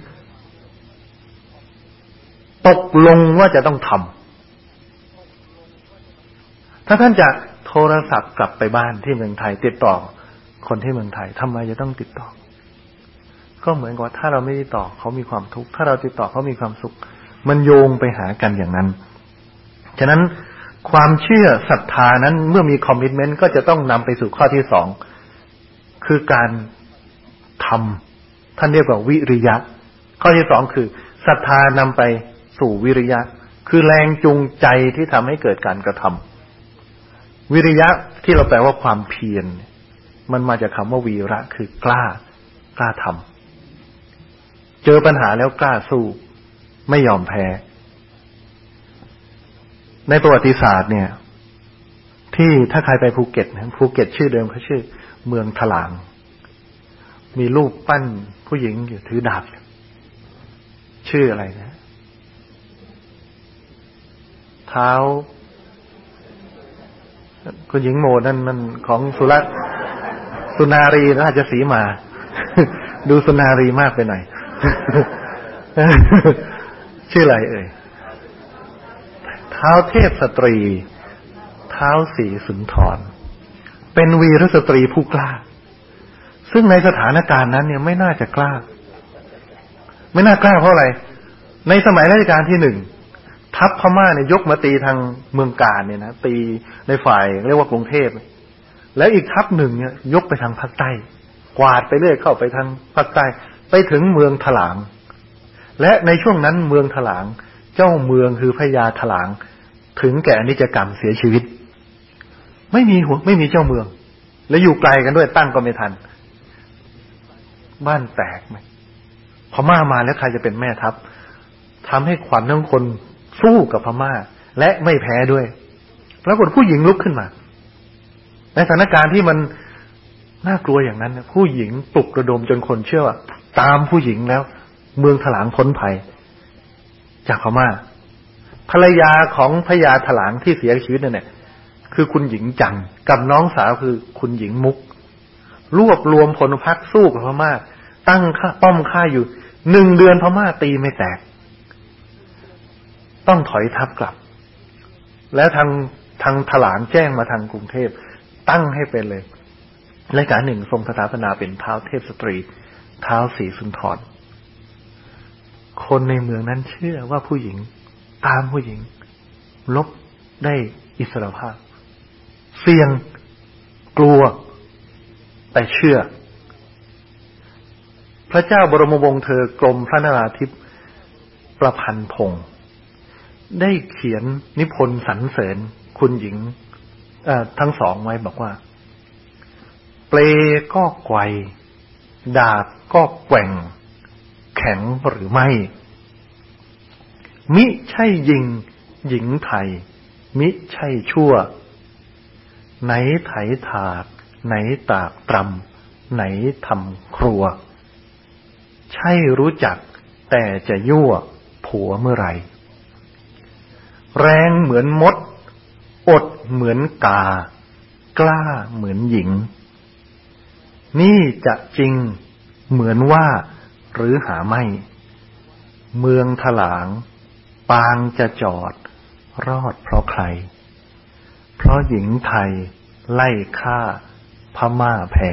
A: ตกลงว่าจะต้องทำถ้าท่านจะโทรศัพท์กลับไปบ้านที่เมืองไทย ติดต่อ คนที่เมืองไทยทำไมจะต้องติดต่อ ก็เหมือนกับถ้าเราไม่ติดต่อเขามีความทุกข์ถ้าเราติดต่อเขามีความสุข มันโยงไปหากันอย่างนั้น ฉะนั้น ความเชื่อศรัทธานั้นเมื่อมีคอมมิชเมนต์ก็จะต้องนำไปสู่ข้อที่สอง คือการทำท่านเรียกว่าวิริยะ ข้อที่สองคือศรัทธานำไปสู่วิริยะ คือแรงจูงใจที่ทำให้เกิดการกระทำวิริยะที่เราแปลว่าความเพียรมันมาจากคาว่าวีระ คือกล้ากล้าทำเจอปัญหาแล้วกล้าสู้ ไม่ยอมแพ้ ในประวัติศาสตร์เนี่ย ที่ถ้าใครไปภูเก็ตภูเก็ตชื่อเดิมเขาชื่อ เมืองถลาง มีรูปปั้นผู้หญิงอยู่ถือดาบชื่ออะไรนะเท้า คุณหญิงโมนั่นมันของสุรัตสุนารีราชสีมา ดูสุนารีมากไปหน่อย ชื่ออะไรเอ่ย ท้าเทพสตรี เท้าสีสุนทร เป็นวีรสตรีผู้กล้า ซึ่งในสถานการณ์นั้นเนี่ยไม่น่าจะกล้า ไม่น่ากล้าเพราะอะไร ในสมัยรัชกาลที่หนึ่งทัพพม่าเนี่ยยกมาตีทางเมืองกาญเนี่ยนะตีในฝ่ายเรียกว่ากรุงเทพ แล้วอีกทัพหนึ่งเนี่ย ยกไปทางภาคใต้ กวาดไปเรื่อยเข้าไปทางภาคใต้ ไปถึงเมืองถลาง และในช่วงนั้นเมืองถลาง เจ้าเมืองคือพญาถลาง ถึงแก่อนิจกรรมเสียชีวิต ไม่มีหัวไม่มีเจ้าเมือง และอยู่ไกลกันด้วยตั้งก็ไม่ทัน บ้านแตกไหมพม่ามาแล้วใครจะเป็นแม่ทัพทำให้ขวัญทั้งคนสู้กับพม่า และไม่แพ้ด้วยปรากฏผู้หญิงลุกขึ้นมา ในสถานการณ์ที่มันน่ากลัวอย่างนั้น ผู้หญิงปลุกระดมจนคนเชื่อว่าตามผู้หญิงแล้ว เมืองถลางพ้นภัย จากพม่า ภรรยาของพญาถลางที่เสียชีวิตนั่นแหละคือคุณหญิงจังกับน้องสาวคือคุณหญิงมุก รวบรวมพลพักสู้กับพม่าตั้งป้อมค่าอยู่หนึ่งเดือนพม่าตีไม่แตก ต้องถอยทัพกลับ และทางทางถลางแจ้งมาทางกรุงเทพ ตั้งให้เป็นเลยรายการหนึ่งทรงสถาปนาเป็นเท้าเทพสตรี เท้าสีสุนทรคนในเมืองนั้นเชื่อว่าผู้หญิง ตามผู้หญิง ลบได้อิสรภาพ เสี่ยงกลัว แต่เชื่อ พระเจ้าบรมวงศ์เธอกรมพระนราธิปประพันธ์พงศ์ได้เขียนนิพนธ์สรรเสริญคุณหญิงทั้งสองไว้บอกว่า เปลก็ไกวดาบก็แกว่ง แข็งหรือไม่ มิใช่ยิง หญิงไทย มิใช่ชั่ว ไหนไถถาก ไหนตากตรำไหนทำครัว ใช่รู้จัก แต่จะยั่ว ผัวเมื่อไร แรงเหมือนมด อดเหมือนกา กล้าเหมือนหญิง นี่จะจริง เหมือนว่า หรือหาไม่ เมืองถลาง ปางจะจอด รอดเพราะใคร เพราะหญิงไทยไล่ฆ่าพม่าแพ้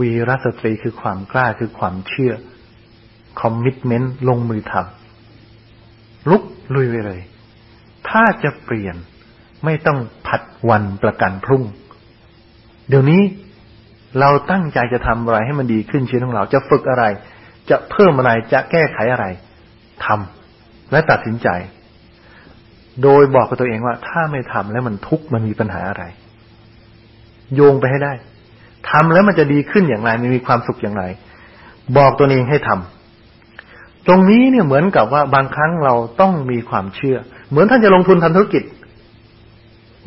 A: วีรสตรีคือความกล้าคือความเชื่อ คอมมิชเมนต์ลงมือทำลุกลุยไปเลย ถ้าจะเปลี่ยนไม่ต้องผัดวันประกันพรุ่ง เดี๋ยวนี้เราตั้งใจจะทำอะไรให้มันดีขึ้นชีวิตของเรา จะฝึกอะไร จะเพิ่มอะไรจะแก้ไขอะไร ทำและตัดสินใจ โดยบอกกับตัวเองว่า ถ้าไม่ทำแล้วมันทุกข์มันมีปัญหาอะไร โยงไปให้ได้ทำแล้วมันจะดีขึ้นอย่างไรมันมีความสุขอย่างไร บอกตัวเองให้ทำตรงนี้เนี่ยเหมือนกับว่าบางครั้งเราต้องมีความเชื่อ เหมือนท่านจะลงทุนทำธุรกิจ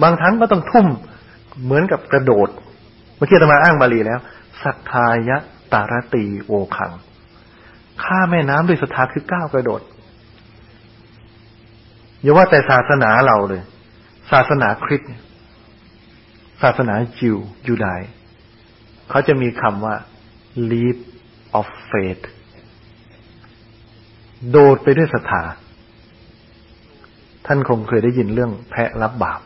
A: บางครั้งก็ต้องทุ่มเหมือนกับกระโดดเมื่อกี้ธรรมาอ้างบาลีแล้ว สัทธายะตารตีโอขัง ข้าแม่น้ำด้วยศรัทธาคือก้าวกระโดดอย่าว่าแต่ศาสนาเราเลย ศาสนาคริสต์ศาสนาจิวยูดายเขาจะมีคำว่า leap of faith โดดไปด้วยศรัทธาท่านคงเคยได้ยินเรื่องแพะรับบาป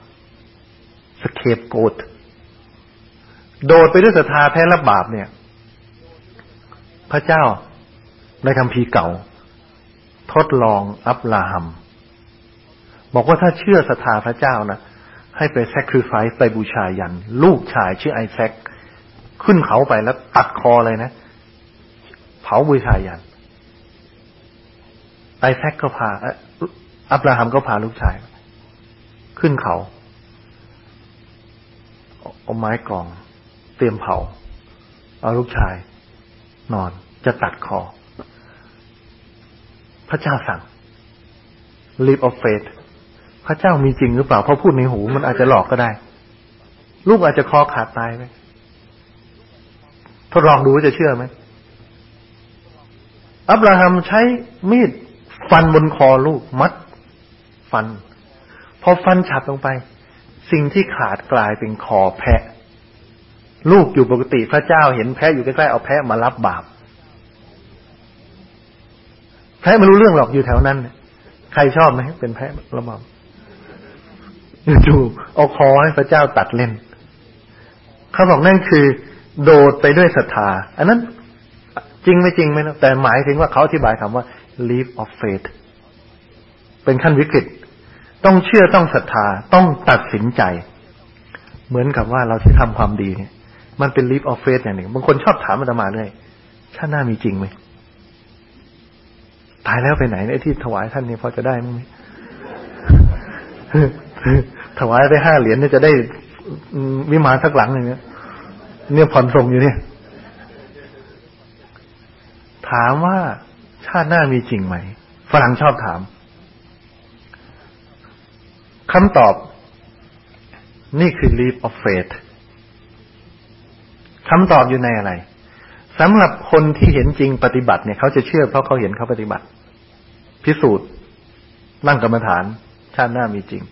A: สเคปโกดโดดไปด้วยศรัทธาแพ้รับบาปเนี่ย พระเจ้า ในคำพีเก่า ทดลองอับราฮัม บอกว่าถ้าเชื่อศรัทธาพระเจ้านะให้ไปแซคริฟายไปบูชายัน ลูกชายชื่อไอแซคขึ้นเขาไปแล้วตัดคอเลยนะ เผาบูชายัน ไอแซคก็พาอับราฮัมก็พาลูกชาย ขึ้นเขาเอาไม้กอง เตรียมเผา เอาลูกชาย นอนจะตัดคอ พระเจ้าสั่ง leap of faith พระเจ้ามีจริงหรือเปล่าเพราะพูดในหูมันอาจจะหลอกก็ได้ ลูกอาจจะคอขาดตายไหมทดลองดูว่าจะเชื่อไหมอับราฮัมใช้มีดฟันบนคอลูกมัด ฟัน พอฟันฉับลงไป สิ่งที่ขาดกลายเป็นคอแพะ ลูกอยู่ปกติพระเจ้าเห็นแพะอยู่ใกล้ๆเอาแพะมารับบาป แพะไม่รู้เรื่องหรอกอยู่แถวนั้น ใครชอบไหมเป็นแพะระบำอยู่เอาคอให้พระเจ้าตัดเล่น เขาบอกนั่นคือ โดดไปด้วยศรัทธา อันนั้นจริงไม่จริงไม่นะแต่หมายถึงว่าเขาอธิบายคำว่า leap of faith เป็นขั้นวิกฤต ต้องเชื่อต้องศรัทธาต้องตัดสินใจ เหมือนกับว่าเราที่ทำความดีเนี่ย มันเป็น leap of faith อย่างหนึ่ง บางคนชอบถามอาตมาเลยชาติหน้ามีจริงไหม ตายแล้วไปไหนไอ้ที่ถวายท่านนี่พอจะได้มั้ยถวายไปห้าเหรียญเนี่ยจะได้วิมานสักหลังหนึ่งเนี่ยเนี่ยผ่อนส่งอยู่เนี่ย ถามว่าชาติหน้ามีจริงไหมฝรั่งชอบถามคำตอบ นี่คือ leap of faith คำตอบอยู่ในอะไร สำหรับคนที่เห็นจริงปฏิบัติเนี่ยเขาจะเชื่อเพราะเขาเห็นเขาปฏิบัติ พิสูจน์นั่งกรรมฐานชาติหน้ามีจริง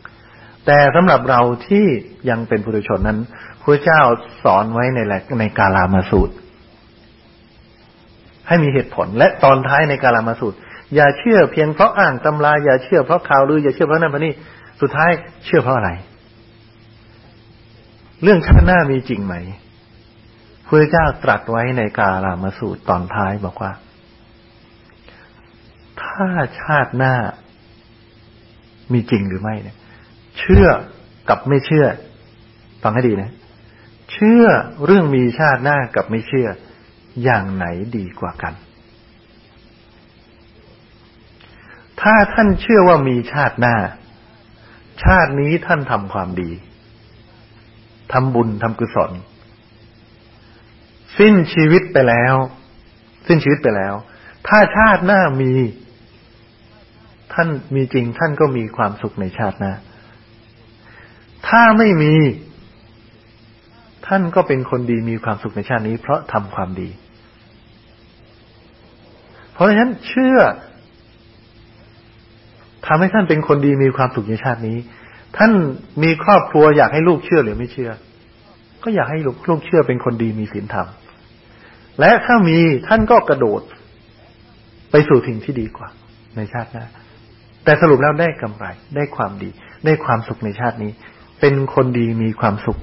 A: แต่สำหรับเราที่ยังเป็นผู้ชนนั้นพระเจ้าสอนไว้ในในกาลามาสูตร ให้มีเหตุผลและตอนท้ายในกาลามาสูตร อย่าเชื่อเพียงเพราะอ่านตำราอย่าเชื่อเพราะข่าวลืออย่าเชื่อเพราะนั่นเพราะนี่สุดท้ายเชื่อเพราะอะไร เรื่องชาติหน้ามีจริงไหม พระเจ้าตรัสไว้ในกาลามสูตรตอนท้ายบอกว่า ถ้าชาติหน้ามีจริงหรือไม่เนี่ย เชื่อกับไม่เชื่อ ฟังให้ดีนะ เชื่อเรื่องมีชาติหน้ากับไม่เชื่อ อย่างไหนดีกว่ากัน ถ้าท่านเชื่อว่ามีชาติหน้า ชาตินี้ท่านทำความดีทำบุญทำกุศล สิ้นชีวิตไปแล้ว สิ้นชีวิตไปแล้ว ถ้าชาติหน้ามี ท่านมีจริง ท่านก็มีความสุขในชาติหน้าถ้าไม่มี ท่านก็เป็นคนดีมีความสุขในชาตินี้ เพราะทำความดี เพราะฉะนั้นเชื่อทำให้ท่านเป็นคนดีมีความสุขในชาตินี้ ท่านมีครอบครัวอยากให้ลูกเชื่อหรือไม่เชื่อ ก็อยากให้ลูกลูกเชื่อเป็นคนดีมีศีลธรรม และถ้ามีท่านก็กระโดด ไปสู่สิ่งที่ดีกว่า ในชาติหน้า แต่สรุปแล้วได้กำไร ได้ความดี ได้ความสุขในชาตินี้ เป็นคนดีมีความสุข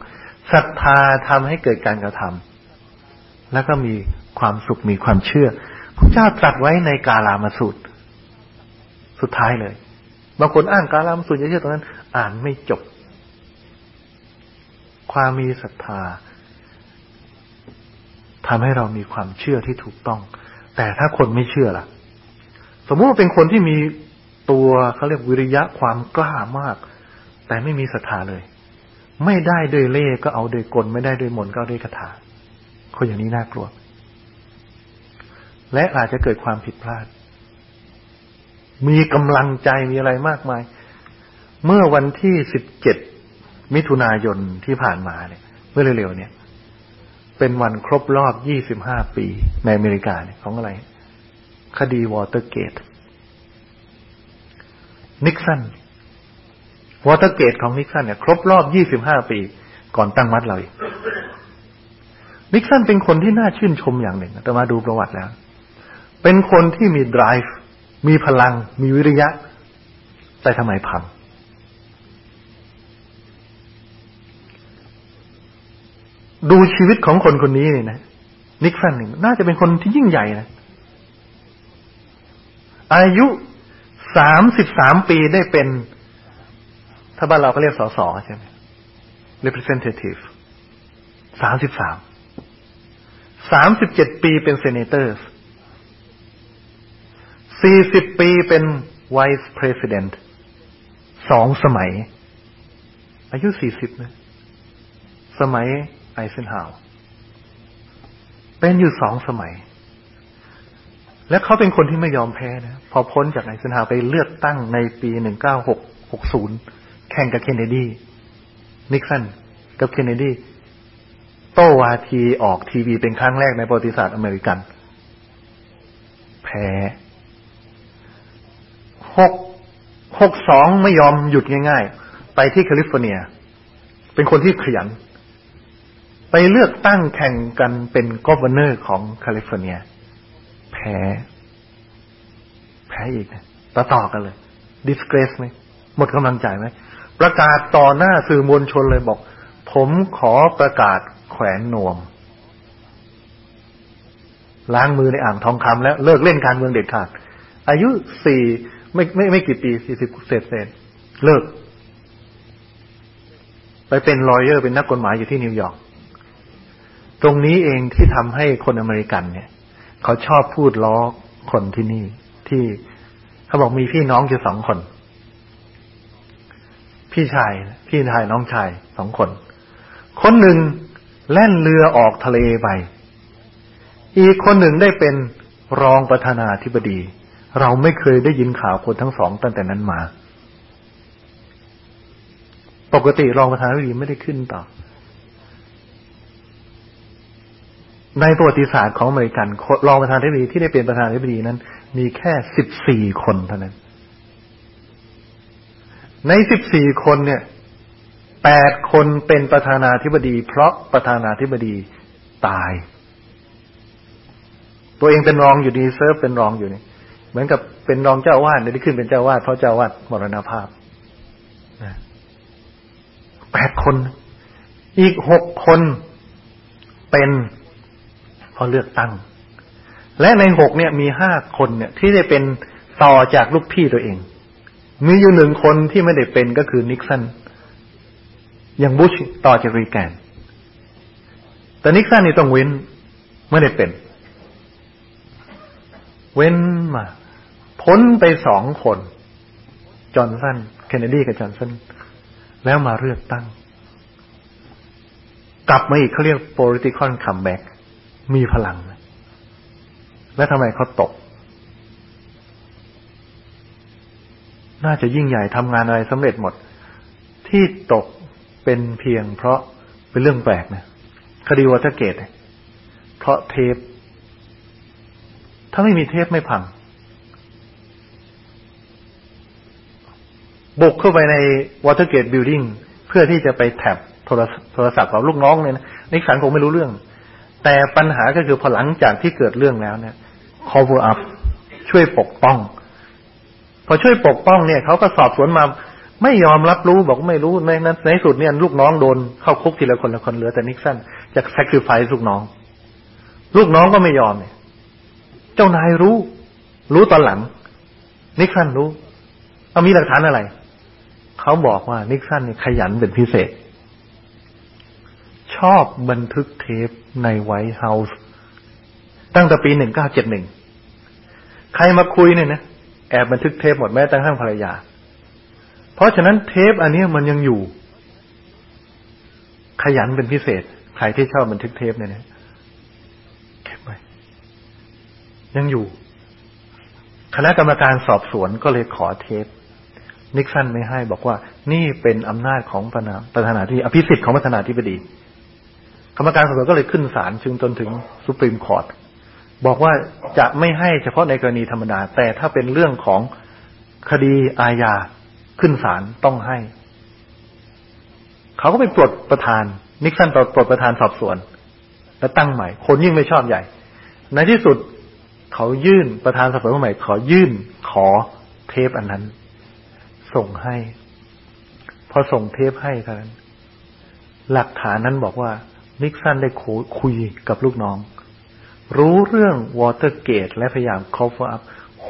A: ศรัทธาทำให้เกิดการกระทำแล้วก็มีความสุขมีความเชื่อพระเจ้าตรัสไว้ในกาลามาสูตร สุดท้ายเลยบางคนอ่านกาลามาสูตรเยอะๆตรงนั้น อ่านไม่จบ ความมีศรัทธา ทำให้เรามีความเชื่อที่ถูกต้อง แต่ถ้าคนไม่เชื่อล่ะ สมมุติว่าเป็นคนที่มีตัวเขาเรียกวิริยะความกล้ามาก แต่ไม่มีศรัทธาเลย ไม่ได้ด้วยเล่ก็เอาด้วยกล ไม่ได้ด้วยมนก็เอาด้วยคาถาคนอย่างนี้น่ากลัว และอาจจะเกิดความผิดพลาด มีกำลังใจมีอะไรมากมาย เมื่อวันที่สิบเจ็ดมิถุนายนที่ผ่านมาเนี่ย เมื่อเร็วๆเนี่ย เป็นวันครบรอบยี่สิบห้าปี ในอเมริกาเนี่ยของอะไร คดีวอเตอร์เกต นิกสัน วอเตอร์เกตของนิกสันเนี่ย ครบรอบยี่สิบห้าปี ก่อนตั้งวัดเราอีก นิกสันเป็นคนที่น่าชื่นชมอย่างหนึ่งแต่มาดูประวัติแล้ว เป็นคนที่มี drive มีพลัง มีวิริยะ แต่ทำไมพัง ดูชีวิตของคนคนนี้เนี่ยนะนิกสันหนึ่งน่าจะเป็นคนที่ยิ่งใหญ่นะ อายุสามสิบสามปีได้เป็นถ้าบ้านเราก็เรียกสสใช่ไหม representative สามสิบสาม สามสิบเจ็ดปีเป็น senator สี่สิบปีเป็น vice ประธานสองสมัย อายุสี่สิบนะ สมัย ไอเซนฮาวเป็นอยู่สองสมัย และเขาเป็นคนที่ไม่ยอมแพ้นะ พอพ้นจากไอเซนฮาวไปเลือกตั้งในปีหนึ่งเก้าหกหกศูนย์แข่งกับเคนเนดี นิกสันกับเคนเนดี โต้วาทีออกทีวีเป็นครั้งแรกในประวัติศาสตร์อเมริกัน แพ้หกหกสองไม่ยอมหยุดง่าย ๆ ไปที่แคลิฟอร์เนีย เป็นคนที่ขยัน ไปเลือกตั้งแข่งกันเป็น governor ของแคลิฟอร์เนีย แพ้ แพ้อีกนะต่อต่อกันเลย disgrace ไหมหมดกำลังใจไหม ประกาศต่อหน้าสื่อมวลชนเลยบอก ผมขอประกาศแขวนนวม ล้างมือในอ่างทองคำแล้วเลิกเล่นการเมืองเด็ดขาด อายุสี่ไม่ไม่ไม่กี่ปีสี่สิบเศษเศษเลิก ไปเป็น lawyer เป็นนักกฎหมายอยู่ที่นิวยอร์ก ตรงนี้เองที่ทำให้คนอเมริกันเนี่ย เขาชอบพูดล้อคนที่นี่ ที่เขาบอกมีพี่น้องอยู่สองคน พี่ชาย พี่ชายน้องชายสองคน คนหนึ่งแล่นเรือออกทะเลไป อีกคนหนึ่งได้เป็นรองประธานาธิบดี เราไม่เคยได้ยินข่าวคนทั้งสองตั้งแต่นั้นมา ปกติรองประธานาธิบดีไม่ได้ขึ้นต่อ ในประวัติศาสตร์ของอเมริกันรองประธานาธิบดีที่ได้เป็นประธานาธิบดีนั้น มีแค่สิบสี่คนเท่านั้น ในสิบสี่คนเนี่ยแปดคนเป็นประธานาธิบดี เพราะประธานาธิบดีตาย ตัวเองเป็นรองอยู่ deserve เป็นรองอยู่นี่เหมือนกับเป็นรองเจ้าอาวาสได้ขึ้นเป็นเจ้าอาวาสเพราะเจ้าอาวาสมรณภาพแปดคน อีกหกคนเป็น พอเลือกตั้ง และในหกเนี่ยมีห้าคนเนี่ย ที่ได้เป็นต่อจากลูกพี่ตัวเอง มีอยู่หนึ่งคนที่ไม่ได้เป็นก็คือนิกสันอย่างบุชต่อจากรีแกน แต่นิกสันนี่ต้องเว้นไม่ได้เป็น เว้นมาพ้นไปสองคน จอห์นสันเคนเนดีกับจอห์นสันแล้วมาเลือกตั้ง กลับมาอีกเขาเรียก political comeback มีพลัง และทำไมเขาตก น่าจะยิ่งใหญ่ทำงานอะไรสำเร็จหมด ที่ตกเป็นเพียงเพราะเป็นเรื่องแปลกนะคดีวอเตอร์เกตเพราะเทป ถ้าไม่มีเทปไม่พัง บุกเข้าไปในวอเตอร์เกต building เพื่อที่จะไป tap โทรศัพท์กับลูกน้องเนี่ยนะนิกสันคงไม่รู้เรื่อง แต่ปัญหาก็คือพอหลังจากที่เกิดเรื่องแล้วเนี่ย cover up ช่วยปกป้อง พอช่วยปกป้องเนี่ยเขาก็สอบสวนมาไม่ยอมรับรู้บอกไม่รู้ในนั้นในสุดเนี่ยลูกน้องโดนเข้าคุกทีละคนละคนเหลือแต่นิกสันจะแซคริฟายลูกน้อง ลูกน้องก็ไม่ยอมเนี่ย เจ้านายรู้ รู้ตอนหลัง นิกสันรู้เอามีหลักฐานอะไร เขาบอกว่านิกสันเนี่ยขยันเป็นพิเศษ ชอบบันทึกเทป ในไวท์เฮาส์ตั้งแต่ปีหนึ่งเก้าเจ็ดหนึ่งใครมาคุยเนี่ยนะแอบบันทึกเทปหมดแม้แต่ทั้งภรรยา เพราะฉะนั้นเทปอันนี้มันยังอยู่ ขยันเป็นพิเศษ ใครที่ชอบบันทึกเทปเนี่ยเก็บไว้ยังอยู่ คณะกรรมการสอบสวนก็เลยขอเทป นิกสันไม่ให้บอกว่า นี่เป็นอำนาจของประธานาธิบดีอภิสิทธิ์ของประธานาธิบดี กรรมการสอบสวนก็เลยขึ้นศาลจึงจนถึง Supreme Court บอกว่าจะไม่ให้เฉพาะในกรณีธรรมดา แต่ถ้าเป็นเรื่องของคดีอาญาขึ้นศาลต้องให้ เขาก็ไปปลดประธาน นิกสันปลดประธานสอบสวน แล้วตั้งใหม่ คนยิ่งไม่ชอบใหญ่ ในที่สุดเขายื่นประธานสอบสวนใหม่ ขอยื่นขอเทปอันนั้น ส่งให้ พอส่งเทปให้เท่านั้น หลักฐานนั้นบอกว่า นิกสันได้คุยกับลูกน้อง รู้เรื่องวอเตอร์เกตและพยายาม cover up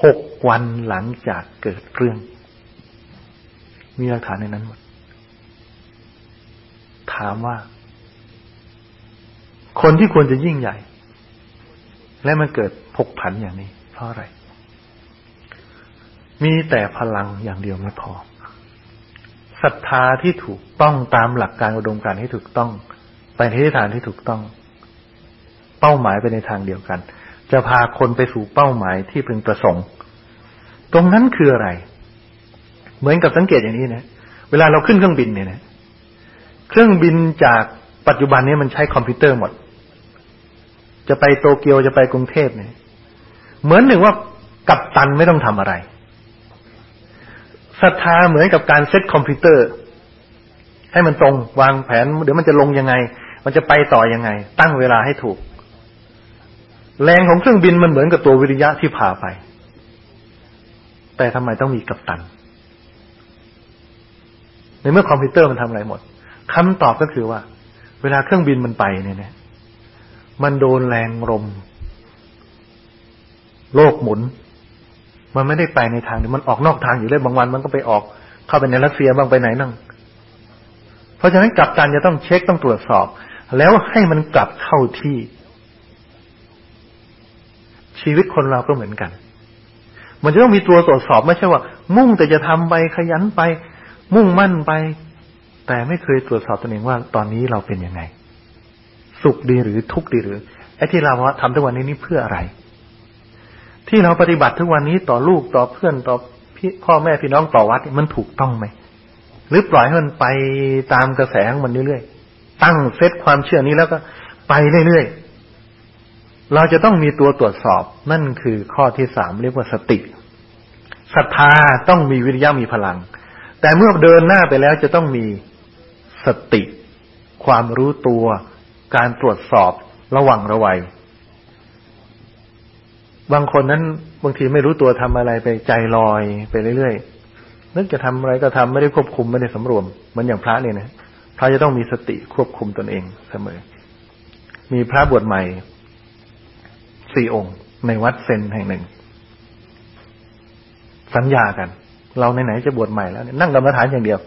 A: หกวันหลังจากเกิดเรื่อง มีหลักฐานในนั้นหมด ถามว่า คนที่ควรจะยิ่งใหญ่ และมันเกิดผกผันอย่างนี้ เพราะอะไร มีแต่พลังอย่างเดียวไม่พอศรัทธาที่ถูกต้องตามหลักการอุดมการที่ถูกต้อง ไปในทิศทางที่ถูกต้อง เป้าหมายไปในทางเดียวกัน จะพาคนไปสู่เป้าหมายที่พึงประสงค์ ตรงนั้นคืออะไร เหมือนกับสังเกตอย่างนี้นะ เวลาเราขึ้นเครื่องบินเนี่ยนะ เครื่องบินจากปัจจุบันนี้มันใช้คอมพิวเตอร์หมด จะไปโตเกียวจะไปกรุงเทพเนี่ย เหมือนหนึ่งว่ากับตันไม่ต้องทำอะไรศรัทธาเหมือนกับการเซตคอมพิวเตอร์ ให้มันตรงวางแผน เดี๋ยวมันจะลงยังไง มันจะไปต่อยังไง ตั้งเวลาให้ถูก แรงของเครื่องบินมันเหมือนกับตัววิริยะที่พาไป แต่ทำไมต้องมีกัปตัน ในเมื่อคอมพิวเตอร์มันทำอะไรหมดคำตอบก็คือว่า เวลาเครื่องบินมันไปเนี่ยมันโดนแรงลมโลกหมุน มันไม่ได้ไปในทางนี้มันออกนอกทางอยู่เลยบางวันมันก็ไปออกเข้าไปในรัสเซียบ้างไปไหนนั่ง เพราะฉะนั้นกัปตันจะต้องเช็คต้องตรวจสอบ แล้วให้มันกลับเข้าที่ ชีวิตคนเราก็เหมือนกัน มันจะต้องมีตัวตรวจสอบไม่ใช่ว่า มุ่งแต่จะทำไปขยันไป มุ่งมั่นไป แต่ไม่เคยตรวจสอบตัวเองว่า ตอนนี้เราเป็นยังไง สุขดีหรือทุกข์ดีหรือไอ้ที่เราทำทุกวันนี้นี่เพื่ออะไร ที่เราปฏิบัติทุกวันนี้ต่อลูกต่อเพื่อนต่อพี่พ่อแม่พี่น้องต่อวัดมันถูกต้องไหมหรือปล่อยให้มันไปตามกระแสของมันเรื่อยๆ ตั้งเซตความเชื่อนี้แล้วก็ไปเรื่อยๆ เราจะต้องมีตัวตรวจสอบ นั่นคือข้อที่สามเรียกว่าสติศรัทธาต้องมีวิริยะมีพลัง แต่เมื่อเดินหน้าไปแล้วจะต้องมีสติ ความรู้ตัว การตรวจสอบระวังระวัย บางคนนั้นบางทีไม่รู้ตัวทำอะไรไปใจลอยไปเรื่อยๆนึกจะทำอะไรก็ทำไม่ได้ควบคุมไม่ได้สำรวมเหมือนอย่างพระเนี่ยนะ พระจะต้องมีสติควบคุมตนเองเสมอ มีพระบวชใหม่สี่องค์ ในวัดเซนแห่งหนึ่ง สัญญากัน เราไหนๆจะบวชใหม่แล้วนั่งกรรมฐานอย่างเดียว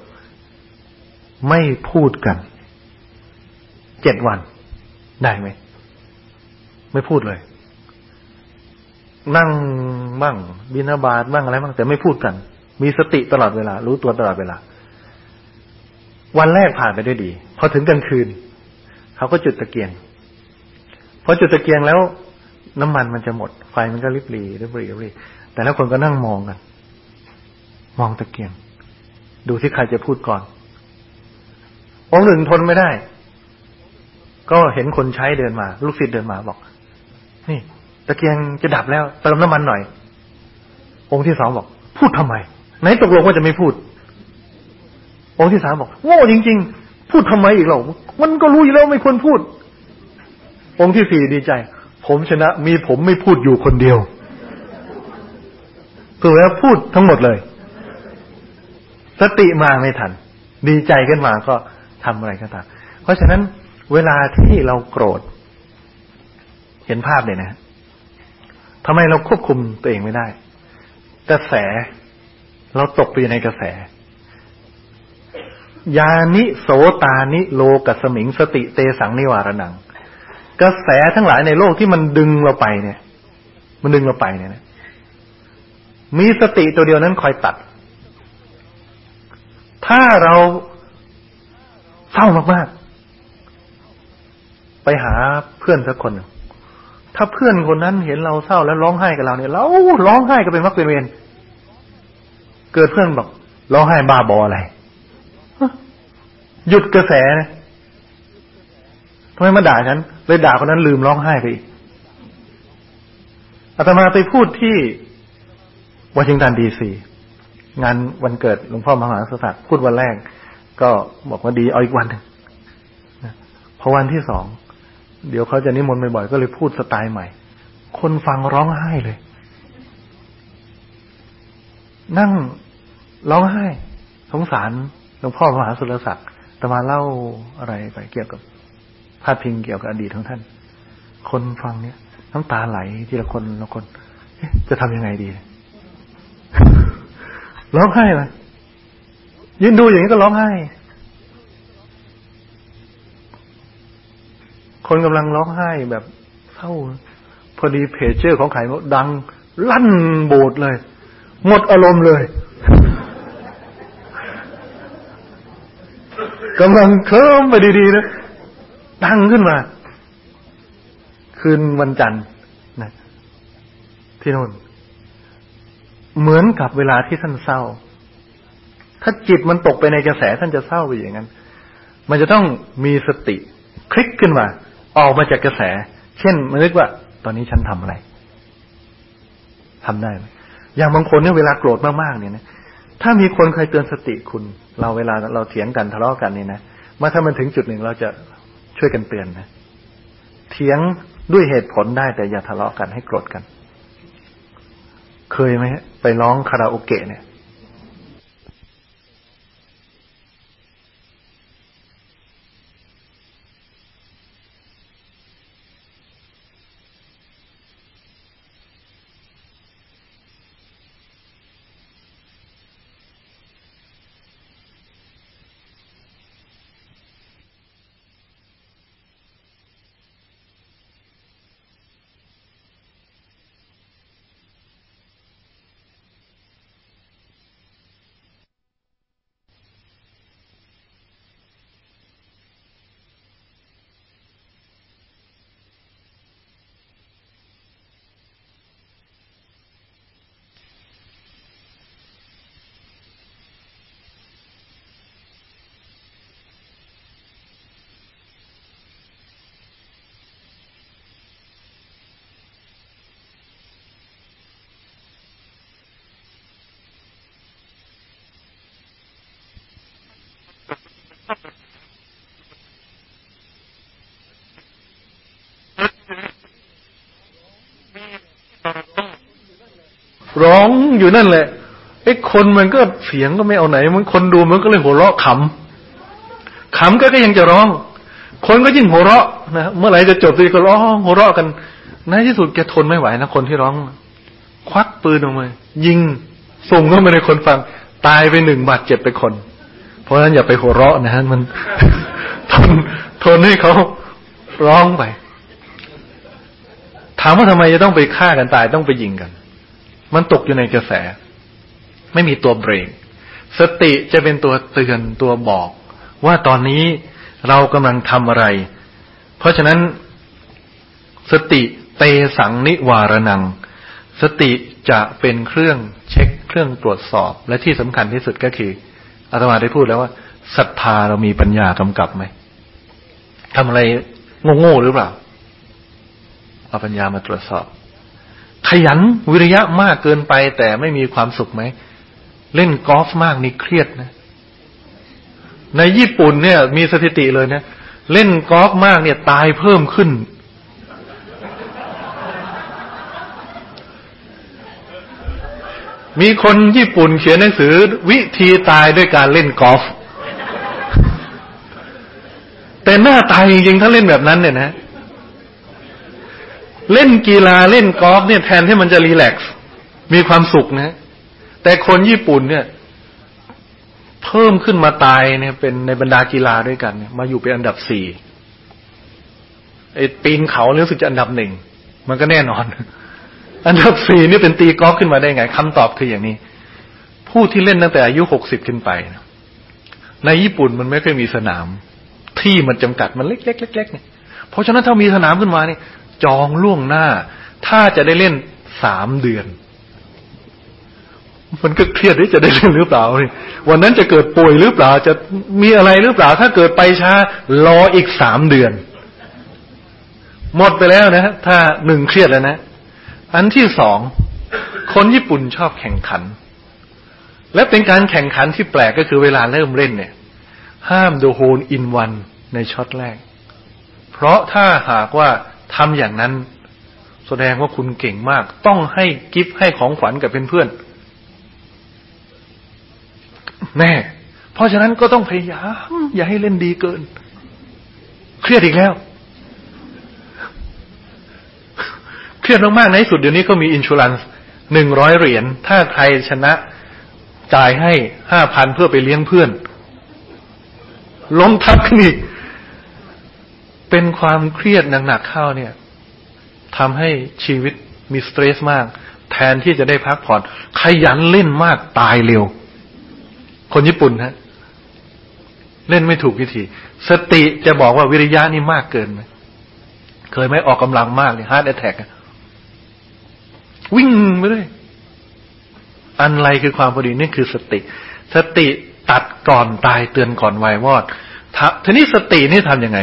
A: ไม่พูดกันเจ็ดวัน ได้ไหม ไม่พูดเลย นั่งบ้างบินาบาตบ้างอะไรบ้างแต่ไม่พูดกัน มีสติตลอดเวลา รู้ตัวตลอดเวลา วันแรกผ่านไปด้วยดี พอถึงกลางคืน เขาก็จุดตะเกียง พอจุดตะเกียงแล้ว น้ำมันมันจะหมด ไฟมันก็ริบหรี่ริบหรี่ริบหรีแต่แล้วคนก็นั่งมองกัน มองตะเกียง ดูที่ใครจะพูดก่อน องค์หนึ่งทนไม่ได้ ก็เห็นคนใช้เดินมา ลูกศิษย์เดินมาบอก นี่ ตะเกียงจะดับแล้วเติมน้ำมันหน่อย องค์ที่สองบอก พูดทำไมไหนตกลงว่าจะไม่พูด องค์ที่สามบอกโง่จริง ๆ พูดทำไมอีกหรอมันก็รู้อยู่แล้วไม่ควรพูด องค์ที่สี่ดีใจ ผมชนะ มีผมไม่พูดอยู่คนเดียวตัวแล้วพูดทั้งหมดเลย สติมาไม่ทัน ดีใจขึ้นมาก็ทำอะไรก็ตามเพราะฉะนั้นเวลาที่เราโกรธ เห็นภาพเลยนะทำไมเราควบคุมตัวเองไม่ได้ กระแส เราตกไปในกระแส ยานิโสตานิโลกัสมิงสติเตสังนิวารนัง กระแสทั้งหลายในโลกที่มันดึงเราไปเนี่ย มันดึงเราไปเนี่ยนะมีสติตัวเดียวนั้นคอยตัด ถ้าเราเศร้ามากๆ ไปหาเพื่อนสักคนถ้าเพื่อนคนนั้นเห็นเราเศร้าแล้วร้องไห้กับเราเนี่ยเราร้องไห้ก็เป็นวักเป็นเวรเกิดเพื่อนบอกร้องไห้บ้าบออะไร หยุดกระแสนะทำไมมาด่าฉันเลยด่าคนนั้นลืมร้องไห้ไปอีกอาตมาไปพูดที่วอชิงตันดีซีงานวันเกิดหลวงพ่อมหาสักพูดวันแรก ก็บอกว่าดีเอาอีกวันหนึ่งพอวันที่สองเดี๋ยวเขาจะนิมนต์บ่อยๆก็เลยพูดสไตล์ใหม่ คนฟังร้องไห้เลย นั่งร้องไห้ สงสารหลวงพ่อมหาสุรศักดิ์ ตมาเล่าอะไรไปเกี่ยวกับพาดพิงเกี่ยวกับอดีตของท่าน คนฟังเนี่ย น้ำตาไหลทีละคนละคนจะทำยังไงดีร้องไห้เลยยืนดูอย่างนี้ก็ร้องไห้ คนกำลังร้องไห้แบบเศร้า พอดีเพจเจอร์ของไข่ดัง ลั่นโบสเลย หมดอารมณ์เลย กำลังเคลิ้มไปดีๆนะดังขึ้นมา คืนวันจันทร์นะที่นู่นเหมือนกับเวลาที่ท่านเศร้า ถ้าจิตมันตกไปในกระแสท่านจะเศร้าไปอย่างนั้น มันจะต้องมีสติ คลิกขึ้นมา ออกมาจากกระแส เช่นมันนึกว่า ตอนนี้ฉันทำอะไรทำได้ไหมอย่างบางคนเนี่ยเวลาโกรธมากๆเนี่ยนะ ถ้ามีคนเคยเตือนสติคุณ เราเวลาเราเถียงกันทะเลาะกันนี่นะมาถ้ามันถึงจุดหนึ่งเราจะช่วยกันเตือนนะเถียงด้วยเหตุผลได้แต่อย่าทะเลาะกันให้โกรธกัน เคยไหมไปร้องคาราโอเกะเนี่ย ร้องอยู่นั่นแหละไอ้คนมันก็เสียงก็ไม่เอาไหน มันคนดูมันก็เลยหัวเราะขำขำก็ก็ยังจะร้อง คนก็ยิ่งหัวเราะนะเมื่อไหร่จะจบทีก็ร้องหัวเราะกันในที่สุดแกทนไม่ไหวนะคนที่ร้อง ควักปืนออกมายิงส่งเข้ามาในคนฟัง ตายไปหนึ่งบาดเจ็บไปคน เพราะฉะนั้นอย่าไปหัวเราะนะฮะมันทนทนให้เขาร้องไป ถามว่าทำไมจะต้องไปฆ่ากันตายต้องไปยิงกัน มันตกอยู่ในกระแส ไม่มีตัวเบรก สติจะเป็นตัวเตือนตัวบอก ว่าตอนนี้เรากำลังทำอะไร เพราะฉะนั้น สติเตสังนิวารนัง สติจะเป็นเครื่องเช็คเครื่องตรวจสอบ และที่สำคัญที่สุดก็คืออาตมาได้พูดแล้วว่าศรัทธาเรามีปัญญากำกับไหมทำอะไรโง่ๆหรือเปล่าเอาปัญญามาตรวจสอบ ขยันวิริยะมากเกินไป แต่ไม่มีความสุขไหม เล่นกอล์ฟมากนี่เครียดนะ ในญี่ปุ่นเนี่ย มีสถิติเลยนะเล่นกอล์ฟมากเนี่ย ตายเพิ่มขึ้น มีคนญี่ปุ่นเขียนหนังสือ วิธีตายด้วยการเล่นกอล์ฟแต่หน้าตายจริงๆถ้าเล่นแบบนั้นเนี่ยนะ เล่นกีฬาเล่นกอล์ฟเนี่ยแทนที่มันจะรีแลกซ์มีความสุขนะ แต่คนญี่ปุ่นเนี่ย เพิ่มขึ้นมาตายเนี่ย เป็นในบรรดากีฬาด้วยกันเนี่ยมาอยู่เป็นอันดับสี่ไอ้ปีนเขารู้สึกจะอันดับหนึ่งมันก็แน่นอน อันดับสี่นี่เป็นตีกอล์ฟขึ้นมาได้ไงคำตอบคืออย่างนี้ ผู้ที่เล่นตั้งแต่อายุหกสิบขึ้นไปในญี่ปุ่นมันไม่เคยมีสนาม ที่มันจำกัดมันเล็กๆๆเนี่ยเพราะฉะนั้นถ้ามีสนามขึ้นมาเนี่ย
B: จองล่วงหน้า ถ้าจะได้เล่นสามเดือน มันก็เครียดที่จะได้เล่นหรือเปล่า วันนั้นจะเกิดป่วยหรือเปล่า จะมีอะไรหรือเปล่า ถ้าเกิดไปช้ารออีกสามเดือน หมดไปแล้วนะถ้าหนึ่งเครียดแล้วนะ อันที่สองคนญี่ปุ่นชอบแข่งขัน และเป็นการแข่งขันที่แปลกก็คือเวลาเริ่มเล่นเนี่ย ห้ามตู hole in one ในช็อตแรก เพราะถ้าหากว่า ทำอย่างนั้นแสดงว่าคุณเก่งมาก ต้องให้ gift ให้ของขวัญกับเพื่อนๆแน่ เพราะฉะนั้นก็ต้องพยายาม อย่าให้เล่นดีเกิน เครียดอีกแล้ว เครียดมากๆในสุดเดี๋ยวนี้ก็มี insuranceหนึ่งร้อยเหรียญถ้าใครชนะจ่ายให้ห้าพันเพื่อไปเลี้ยงเพื่อน ล้มทับกันอีก เป็นความเครียดหนักๆเข้าเนี่ยทำให้ชีวิตมีสเตรสมาก แทนที่จะได้พักผ่อนขยันเล่นมากตายเร็ว คนญี่ปุ่นฮะเล่นไม่ถูกวิธี สติจะบอกว่าวิริยะนี่มากเกินไหมเคยไหมออกกำลังมากเลย heart attack วิ่งไปเลยอันไรคือความพอดีนี่คือสติ สติตัดก่อนตายเตือนก่อนวายวอดทีนี้สตินี่ทำยังไง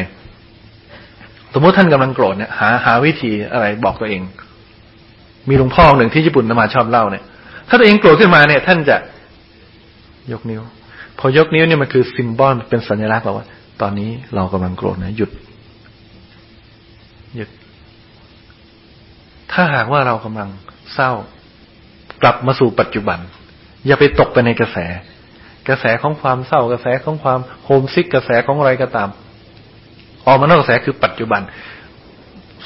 B: สมมติท่านกำลังโกรธเนี่ยหาหาวิธีอะไรบอกตัวเอง มีหลวงพ่อหนึ่งที่ญี่ปุ่นมาชอบเล่าเนี่ย ถ้าตัวเองโกรธขึ้นมาเนี่ย ท่านจะยกนิ้ว พอยกนิ้วเนี่ยมันคือ symbol เป็นสัญลักษณ์บอกว่า ตอนนี้เรากำลังโกรธนะหยุด หยุด ถ้าหากว่าเรากำลังเศร้ากลับมาสู่ปัจจุบัน อย่าไปตกไปในกระแส กระแสของความเศร้ากระแสของความ homesick กระแสของอะไรก็ตาม ออกมานอกกระแสคือปัจจุบัน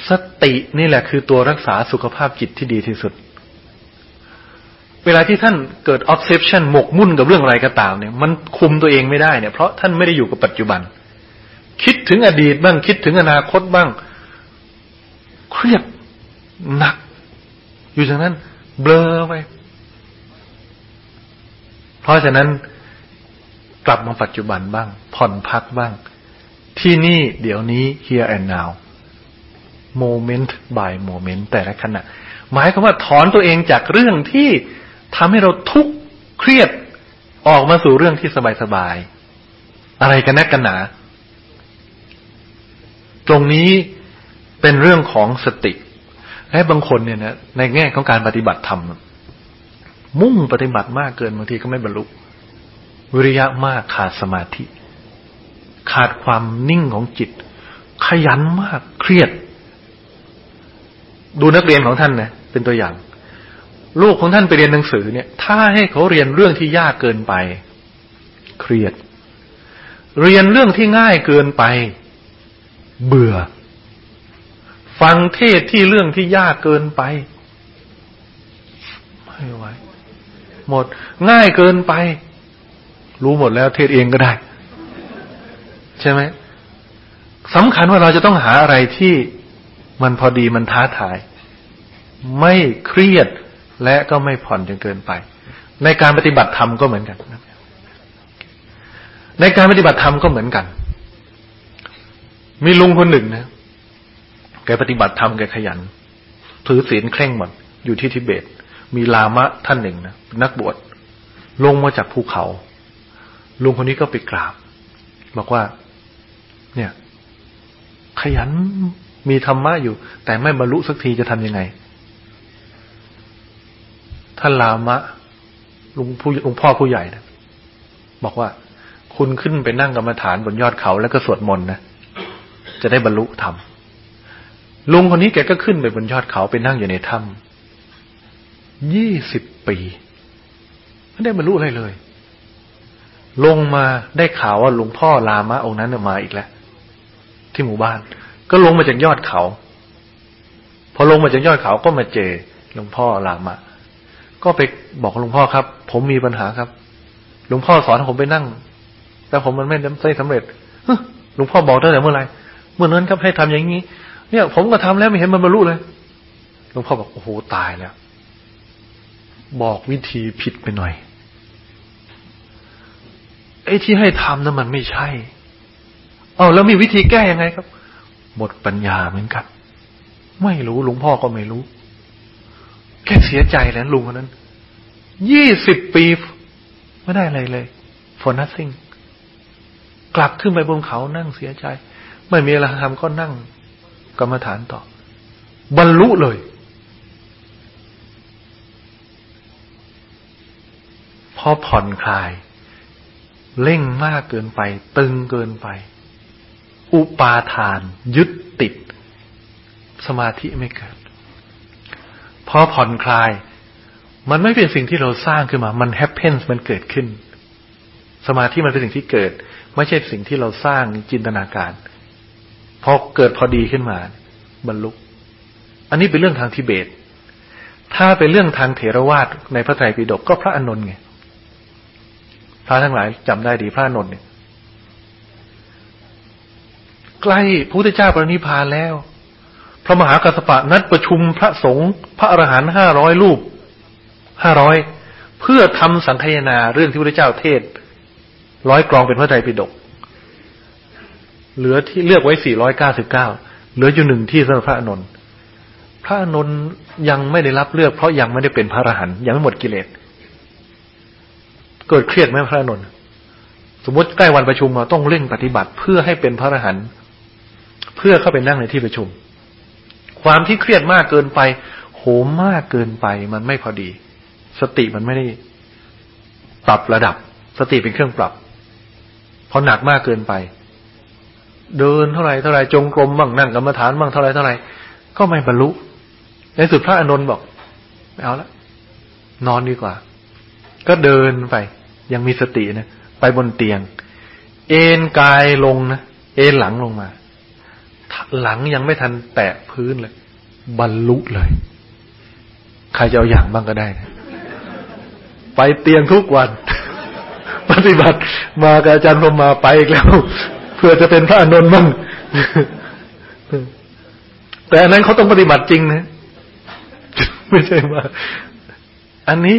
B: สตินี่แหละคือตัวรักษาสุขภาพจิตที่ดีที่สุด เวลาที่ท่านเกิด obsession หมกมุ่นกับเรื่องอะไรก็ตามเนี่ย มันคุมตัวเองไม่ได้เนี่ยเพราะท่านไม่ได้อยู่กับปัจจุบัน คิดถึงอดีตบ้างคิดถึงอนาคตบ้าง เครียดหนัก อยู่จากนั้น เบลอไปเพราะฉะนั้นกลับมาปัจจุบันบ้าง ผ่อนพักบ้าง ที่นี่เดี๋ยวนี้ here and now moment by moment แต่ละขณะ หมายความว่าถอนตัวเองจากเรื่องที่ทำให้เราทุกข์เครียดออกมาสู่เรื่องที่สบายๆอะไรกันนักกันหนา ตรงนี้เป็นเรื่องของสติ และบางคนเนี่ยนะในแง่ของการปฏิบัติธรรมมุ่งปฏิบัติมากเกินบางทีก็ไม่บรรลุวิริยะมากขาดสมาธิ ขาดความนิ่งของจิต ขยันมากเครียด ดูนักเรียนของท่านนะเป็นตัวอย่าง ลูกของท่านไปเรียนหนังสือเนี่ย ถ้าให้เขาเรียนเรื่องที่ยากเกินไป เครียด เรียนเรื่องที่ง่ายเกินไป เบื่อ ฟังเทศที่เรื่องที่ยากเกินไปไม่ไหวหมด ง่ายเกินไป รู้หมดแล้วเทศเองก็ได้ ใช่ไหมสำคัญว่าเราจะต้องหาอะไรที่มันพอดีมันท้าทาย ไม่เครียดและก็ไม่ผ่อนจนเกินไป ในการปฏิบัติธรรมก็เหมือนกัน ในการปฏิบัติธรรมก็เหมือนกัน มีลุงคนหนึ่งนะแกปฏิบัติธรรมแกขยัน ถือศีลเคร่งหมดอยู่ที่ทิเบต มีลามะท่านหนึ่งนะนักบวชลงมาจากภูเขาลุงคนนี้ก็ไปกราบ บอกว่า เนี่ย ขยันมีธรรมะอยู่ แต่ไม่บรรลุสักทีจะทำยังไงท่านลามะลุงผู้ลุงพ่อผู้ใหญ่นะบอกว่า คุณขึ้นไปนั่งกรรมฐานบนยอดเขาแล้วก็สวดมนต์นะจะได้บรรลุธรรมลุงคนนี้แกก็ขึ้นไปบนยอดเขาไปนั่งอยู่ในถ้ำยี่สิบปีไม่ได้บรรลุอะไรเลย ลงมาได้ข่าวว่าหลวงพ่อลามะองค์นั้นมาอีกแล้ว ที่หมู่บ้าน ก็ลงมาจากยอดเขา พอลงมาจากยอดเขาก็มาเจอหลวงพ่อลามะ ก็ไปบอกหลวงพ่อครับ ผมมีปัญหาครับหลวงพ่อสอนผมไปนั่ง แต่ผมมันไม่ได้สำเร็จหลวงพ่อบอกตั้งแต่เมื่อไหร่เมื่อนั้นครับให้ทำอย่างนี้ เนี่ย ผมก็ทำแล้วไม่เห็นมันบรรลุเลยหลวงพ่อบอกโอ้โหตายแล้วบอกวิธีผิดไปหน่อยไอ้ที่ให้ทำนั้นมันไม่ใช่ เอาแล้วมีวิธีแก้ยังไงครับ หมดปัญญาเหมือนกัน ไม่รู้ลวงพ่อก็ไม่รู้ แค่เสียใจแล้วลุงคนนั้นยี่สิบปีไม่ได้อะไรเลย for nothing กลับขึ้นไปบนเขานั่งเสียใจ ไม่มีอะไรทำก็นั่งกรรมฐานต่อ บรรลุเลย พอผ่อนคลาย เร่งมากเกินไป ตึงเกินไป อุปาทาน ยึดติด สมาธิไม่เกิดพอผ่อนคลาย มันไม่เป็นสิ่งที่เราสร้างขึ้นมา มันแฮปเพนส์มันเกิดขึ้น สมาธิมันเป็นสิ่งที่เกิด ไม่ใช่สิ่งที่เราสร้างจินตนาการพอเกิดพอดีขึ้นมา บรรลุอันนี้เป็นเรื่องทางทิเบต ถ้าเป็นเรื่องทางเถรวาทในพระไตรปิฎกก็พระอนนท์ไงพระทั้งหลายจำได้ดีพระนนท์เนี่ยใก ล้ พระพุทธเจ้าปรินิพานแล้ว พระมหากัสปะนัดประชุมพระสงฆ์พระอรหันต์ห้าร้อยรูปห้าร้อยเพื่อทำสังคยนาเรื่องที่พระเจ้าเทศ ร้อยกรองเป็นพระไตรปิฎกเหลือที่เลือกไว้สี่ร้อยเก้าสิบเก้าเหลืออยู่หนึ่งที่สำหรับพระนนท์พระนนท์ยังไม่ได้รับเลือกเพราะยังไม่ได้เป็นพระอรหันต์ยังไม่หมดกิเลสเกิดเครียดไหมพระนนท์สมมติใกล้วันประชุมเราต้องเร่งปฏิบัติเพื่อให้เป็นพระอรหันต์ เพื่อเข้าไปนั่งในที่ประชุม ความที่เครียดมากเกินไป โหมมากเกินไปมันไม่พอดี สติมันไม่ได้ปรับระดับ สติเป็นเครื่องปรับพอหนักมากเกินไป เดินเท่าไรเท่าไรจงกรมบ้างนั่งกรรมฐานบ้างเท่าไรเท่าไรก็ไม่บรรลุ ในสุดพระอนุนบอกไม่เอาละนอนดีกว่า ก็เดินไป ยังมีสตินะไปบนเตียง เอนกายลงนะเอนหลังลงมา หลังยังไม่ทันแตะพื้นเลย บรรลุเลย ใครจะเอาอย่างบ้างก็ได้นะไปเตียงทุกวัน ปฏิบัติมากับอาจารย์พรมมาไปอีกแล้ว เพื่อจะเป็นพระอนุนบ้างแต่อันนั้นเขาต้องปฏิบัติจริงนะ ไม่ใช่ว่า อันนี้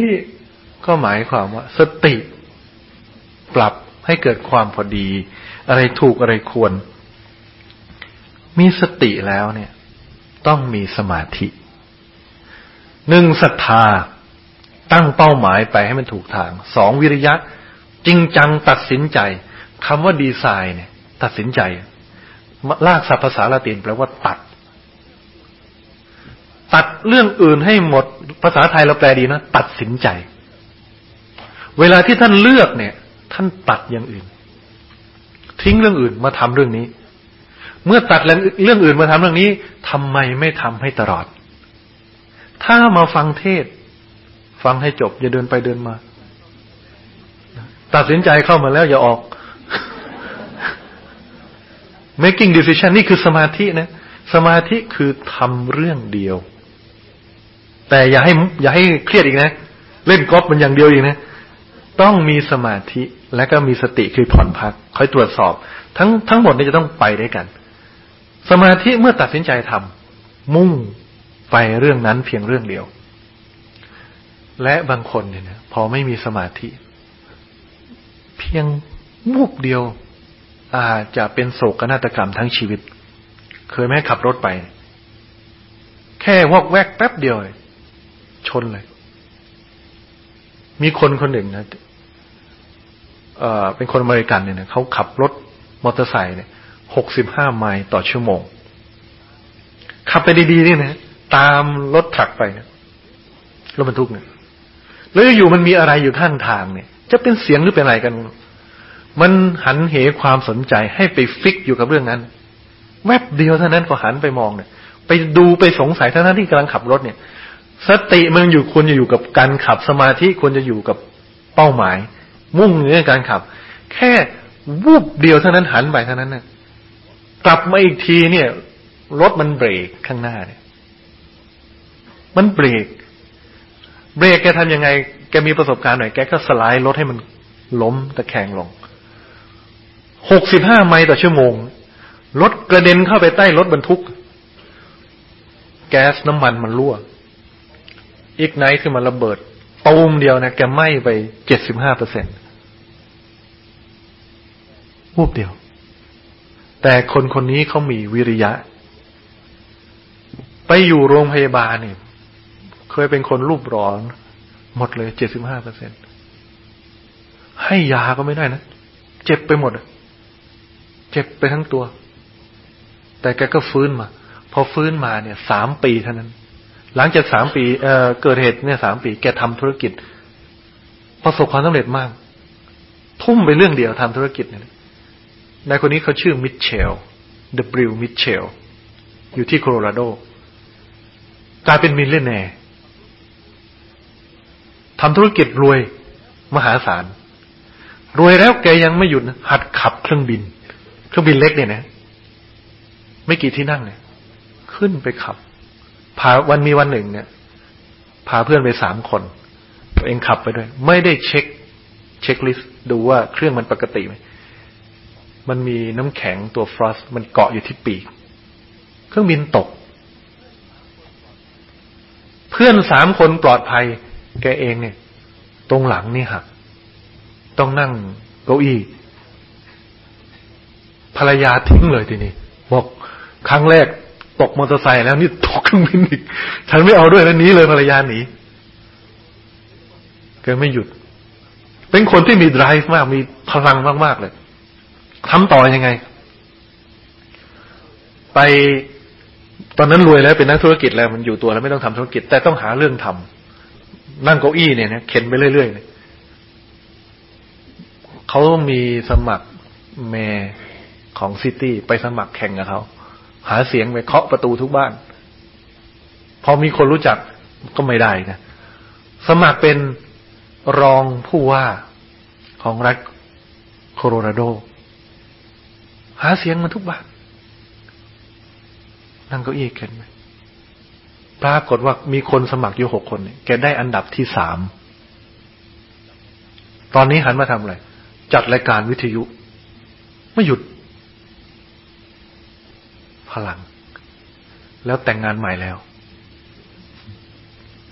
B: ก็หมายความว่า สติปรับให้เกิดความพอดี อะไรถูกอะไรควร มีสติแล้วเนี่ย ต้องมีสมาธิหนึ่งศรัทธาตั้งเป้าหมายไปให้มันถูกทางสองวิริยะ จริงจังตัดสินใจคำว่าดีไซน์เนี่ย ตัดสินใจ ลากศัพท์ภาษาละตินแปลว่าตัด ตัดเรื่องอื่นให้หมด ภาษาไทยเราแปลดีนะ ตัดสินใจ เวลาที่ท่านเลือกเนี่ย ท่านตัดอย่างอื่น ทิ้งเรื่องอื่นมาทำเรื่องนี้ เมื่อตัดเรื่องอื่นมาทำเรื่องนี้ทำไมไม่ทำให้ตลอด ถ้ามาฟังเทศ ฟังให้จบ อย่าเดินไปเดินมา ตัดสินใจเข้ามาแล้วอย่าออก making decision นี่คือสมาธินะ สมาธิคือทำเรื่องเดียว แต่อย่าให้อย่าให้เครียดอีกนะ เล่นกอล์ฟมันอย่างเดียวอีกนะ ต้องมีสมาธิและก็มีสติคือผ่อนพักคอยตรวจสอบ ทั้งทั้งหมดนี้จะต้องไปด้วยกัน สมาธิเมื่อตัดสินใจทำมุ่งไปเรื่องนั้นเพียงเรื่องเดียว และบางคนเนี่ยพอไม่มีสมาธิ เพียงมุบเดียว อาจจะเป็นโศกนาฏกรรมทั้งชีวิต เคยไหมขับรถไป แค่วอกแวกแป๊บเดียวชนเลย มีคนคนหนึ่งนะเอ่อเป็นคนอเมริกันเนี่ยเขาขับรถมอเตอร์ไซค์เนี่ย หกสิบห้าไมล์ต่อชั่วโมง ขับไปดีๆนี่นะตามรถถักไปเนี่ยรถบรรทุกเนี่ยแล้วอยู่มันมีอะไรอยู่ข้างทางเนี่ย จะเป็นเสียงหรือเป็นอะไรกัน มันหันเหความสนใจให้ไปฟิกอยู่กับเรื่องนั้น แวบเดียวเท่านั้นก็หันไปมองเนี่ย ไปดูไปสงสัยท่านั้นที่กำลังขับรถเนี่ย สติมันอยู่ควรจะอยู่กับการขับสมาธิควรจะอยู่กับเป้าหมาย มุ่งในการขับ แค่วูบเดียวเท่านั้นหันไปเท่านั้นเนะ กลับมาอีกทีเนี่ย รถมันเบรกข้างหน้าเนี่ย มันเบรก เบรกแกทำยังไง แกมีประสบการณ์หน่อย แกก็สไลด์รถให้มันล้มตะแคงลง หกสิบห้าไมล์ต่อชั่วโมง รถกระเด็นเข้าไปใต้รถบรรทุก แก๊สน้ำมันมันรั่ว อีกไนท์คือมันระเบิดตูมเดียวนะแกไหม้ไปเจ็ดสิบห้าเปอร์เซ็นต์วูบเดียว แต่คนคนนี้เขามีวิริยะ ไปอยู่โรงพยาบาลเนี่ยเคยเป็นคนรูปร้อน หมดเลยเจ็ดสิบห้าเปอร์เซ็นให้ยาก็ไม่ได้นะเจ็บไปหมดเจ็บไปทั้งตัว แต่แกก็ฟื้นมา พอฟื้นมาเนี่ยสามปีเท่านั้น หลังจากสามปีเเกิดเหตุเนี่ยสามปีแกทำธุรกิจ ประสบความสำเร็จมาก ทุ่มไปเรื่องเดียวทำธุรกิจเนี่ย นายคนนี้เขาชื่อมิตเชลล์ W มิตเชลล์อยู่ที่โคโลราโดกลายเป็น millionaire ทำธุรกิจรวยมหาศาล รวยแล้วแกยังไม่หยุดหัดขับเครื่องบิน เครื่องบินเล็กเนี่ยนะ ไม่กี่ที่นั่งเนี่ย ขึ้นไปขับ พาวันมีวันหนึ่งเนี่ย พาเพื่อนไปสามคน ตัวเองขับไปด้วย ไม่ได้เช็ค checklist ดูว่าเครื่องมันปกติไหม มันมีน้ำแข็งตัว frost มันเกาะอยู่ที่ปีก เครื่องบินตก เพื่อนสามคนปลอดภัย แกเองเนี่ย ตรงหลังนี่หักต้องนั่งเก้าอี้ ภรรยาทิ้งเลยทีนี้บอกครั้งแรกตกมอเตอร์ไซค์แล้วนี่ตกเครื่องบินอีก ฉันไม่เอาด้วยแล้วนี้เลยภรรยาหนีแกไม่หยุด เป็นคนที่มี drive มากมีพลังมากๆเลย ทำต่อยังไง ไปตอนนั้นรวยแล้วเป็นนักธุรกิจแล้วมันอยู่ตัวแล้วไม่ต้องทำธุรกิจ แต่ต้องหาเรื่องทำนั่งเก้าอี้เนี่ยนะเข็นไปเรื่อยๆเนี่ยเขามีสมัครแม่ของซิตี้ไปสมัครแข่งกับเขาหาเสียงไปเคาะประตูทุกบ้าน พอมีคนรู้จักก็ไม่ได้นะสมัครเป็นรองผู้ว่าของรัฐโคโลราโด หาเสียงมาทุกบ้านนั่งเก้าอี้เข็นไปปรากฏว่ามีคนสมัครอยู่หกคนแกได้อันดับที่สาม ตอนนี้หันมาทำอะไร จัดรายการวิทยุ ไม่หยุด พลัง แล้วแต่งงานใหม่แล้ว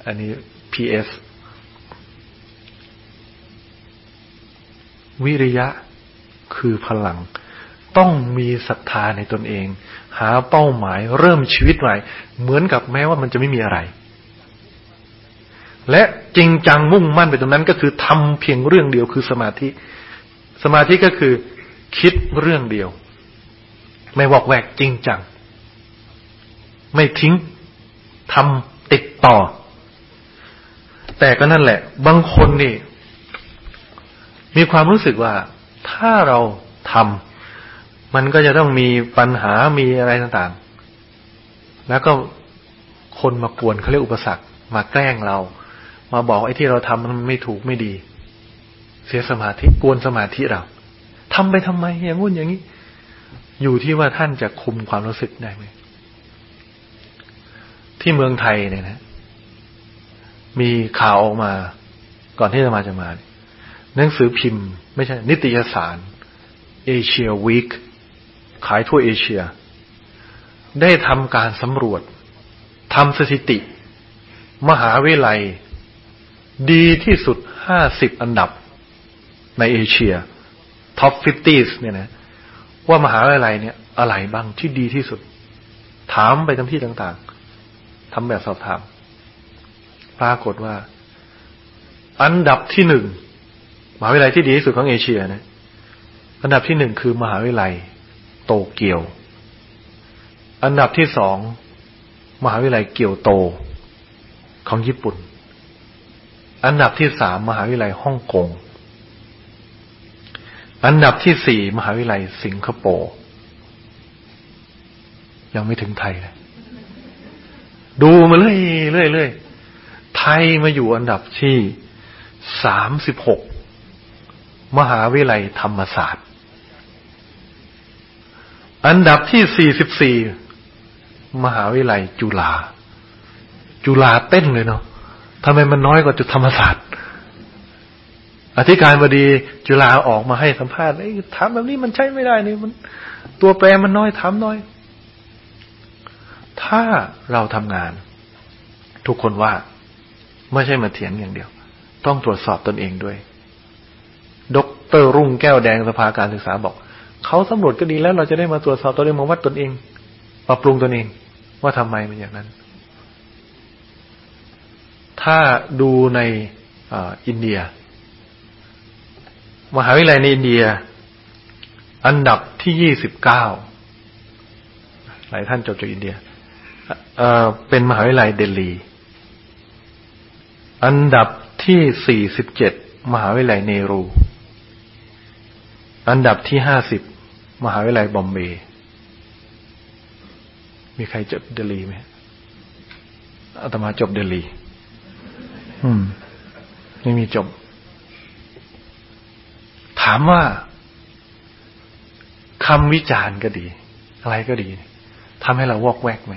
B: อันนี้ PS วิริยะคือพลัง ต้องมีศรัทธาในตนเอง หาเป้าหมายเริ่มชีวิตใหม่ เหมือนกับแม้ว่ามันจะไม่มีอะไร และจริงจังมุ่งมั่นไปตรงนั้นก็คือทำเพียงเรื่องเดียวคือสมาธิ สมาธิก็คือคิดเรื่องเดียว ไม่วอกแวกจริงจัง ไม่ทิ้งทำติดต่อ แต่ก็นั่นแหละ บางคนนี่ มีความรู้สึกว่าถ้าเราทำ มันก็จะต้องมีปัญหามีอะไรต่างๆ แล้วก็คนมากวนเขาเรียกอุปสรรค มาแกล้งเรา มาบอกไอ้ที่เราทำมันไม่ถูกไม่ดี เสียสมาธิกวนสมาธิเราทำไปทำไมอย่างงู้นอย่างนี้ อยู่ที่ว่าท่านจะคุมความรู้สึกได้ไหมที่เมืองไทยเนี่ยนะ มีข่าวออกมา ก่อนที่จะมาจะมาหนังสือพิมพ์ ไม่ใช่ นิตยสารเอเชียวีค ขายทั่วเอเชีย ได้ทำการสำรวจทำสถิติ มหาวิทยาลัย ดีที่สุดห้าสิบอันดับในเอเชีย top fifty เนี่ยนะ ว่ามหาวิทยาลัยเนี่ย อะไรบ้างที่ดีที่สุด ถามไปทำที่ต่างๆทำแบบสอบถาม ปรากฏว่า อันดับที่หนึ่งมหาวิทยาลัยที่ดีที่สุดของเอเชียนะ อันดับที่หนึ่งคือมหาวิทยาลัย โตเกียว อันดับที่สองมหาวิทยาลัยเกียวโต ของญี่ปุ่น อันดับที่สามมหาวิทยาลัยฮ่องกง อันดับที่สี่มหาวิทยาลัยสิงคโปร์ ยังไม่ถึงไทยเลยดูมาเรื่อยเรื่อยเรื่อยไทยมาอยู่อันดับที่สามสิบหกมหาวิทยาลัยธรรมศาสตร์ อันดับที่สี่สิบสี่มหาวิทยาลัยจุฬาจุฬาเต้นเลยเนาะทำไมมันน้อยกว่าจุดธรรมศาสตร์ อธิการบดีจุฬาออกมาให้สัมภาษณ์ไอ้ทำแบบนี้มันใช่ไม่ได้นี่มัน ตัวแปรมันน้อยทำน้อย ถ้าเราทำงาน ทุกคนว่า ไม่ใช่มาเถียงอย่างเดียว ต้องตรวจสอบตนเองด้วย ดรรุ่งแก้วแดงสภาการศึกษาบอก เขาสำรวจก็ดีแล้วเราจะได้มาตรวจสอบตัวเองมาวัดตนเองปรับปรุงตนเอง ว่าทำไมมันอย่างนั้น ถ้าดูในออินเดีย มหาวิทยาลัยในอินเดีย อันดับที่ยี่สิบเก้าหลายท่านจบจากอินเดียเเป็นมหาวิทยาลัยเดลีอันดับที่สี่สิบเจ็ดมหาวิทยาลัยเนรู อันดับที่ห้าสิบมหาวิทยาลัยบอมเบย์มีใครจบเดลีไหมอาตมาจบเดลีอืม ไม่มีจบ ถามว่าคำวิจารณ์ก็ดี อะไรก็ดีทำให้เราวอกแวกไหม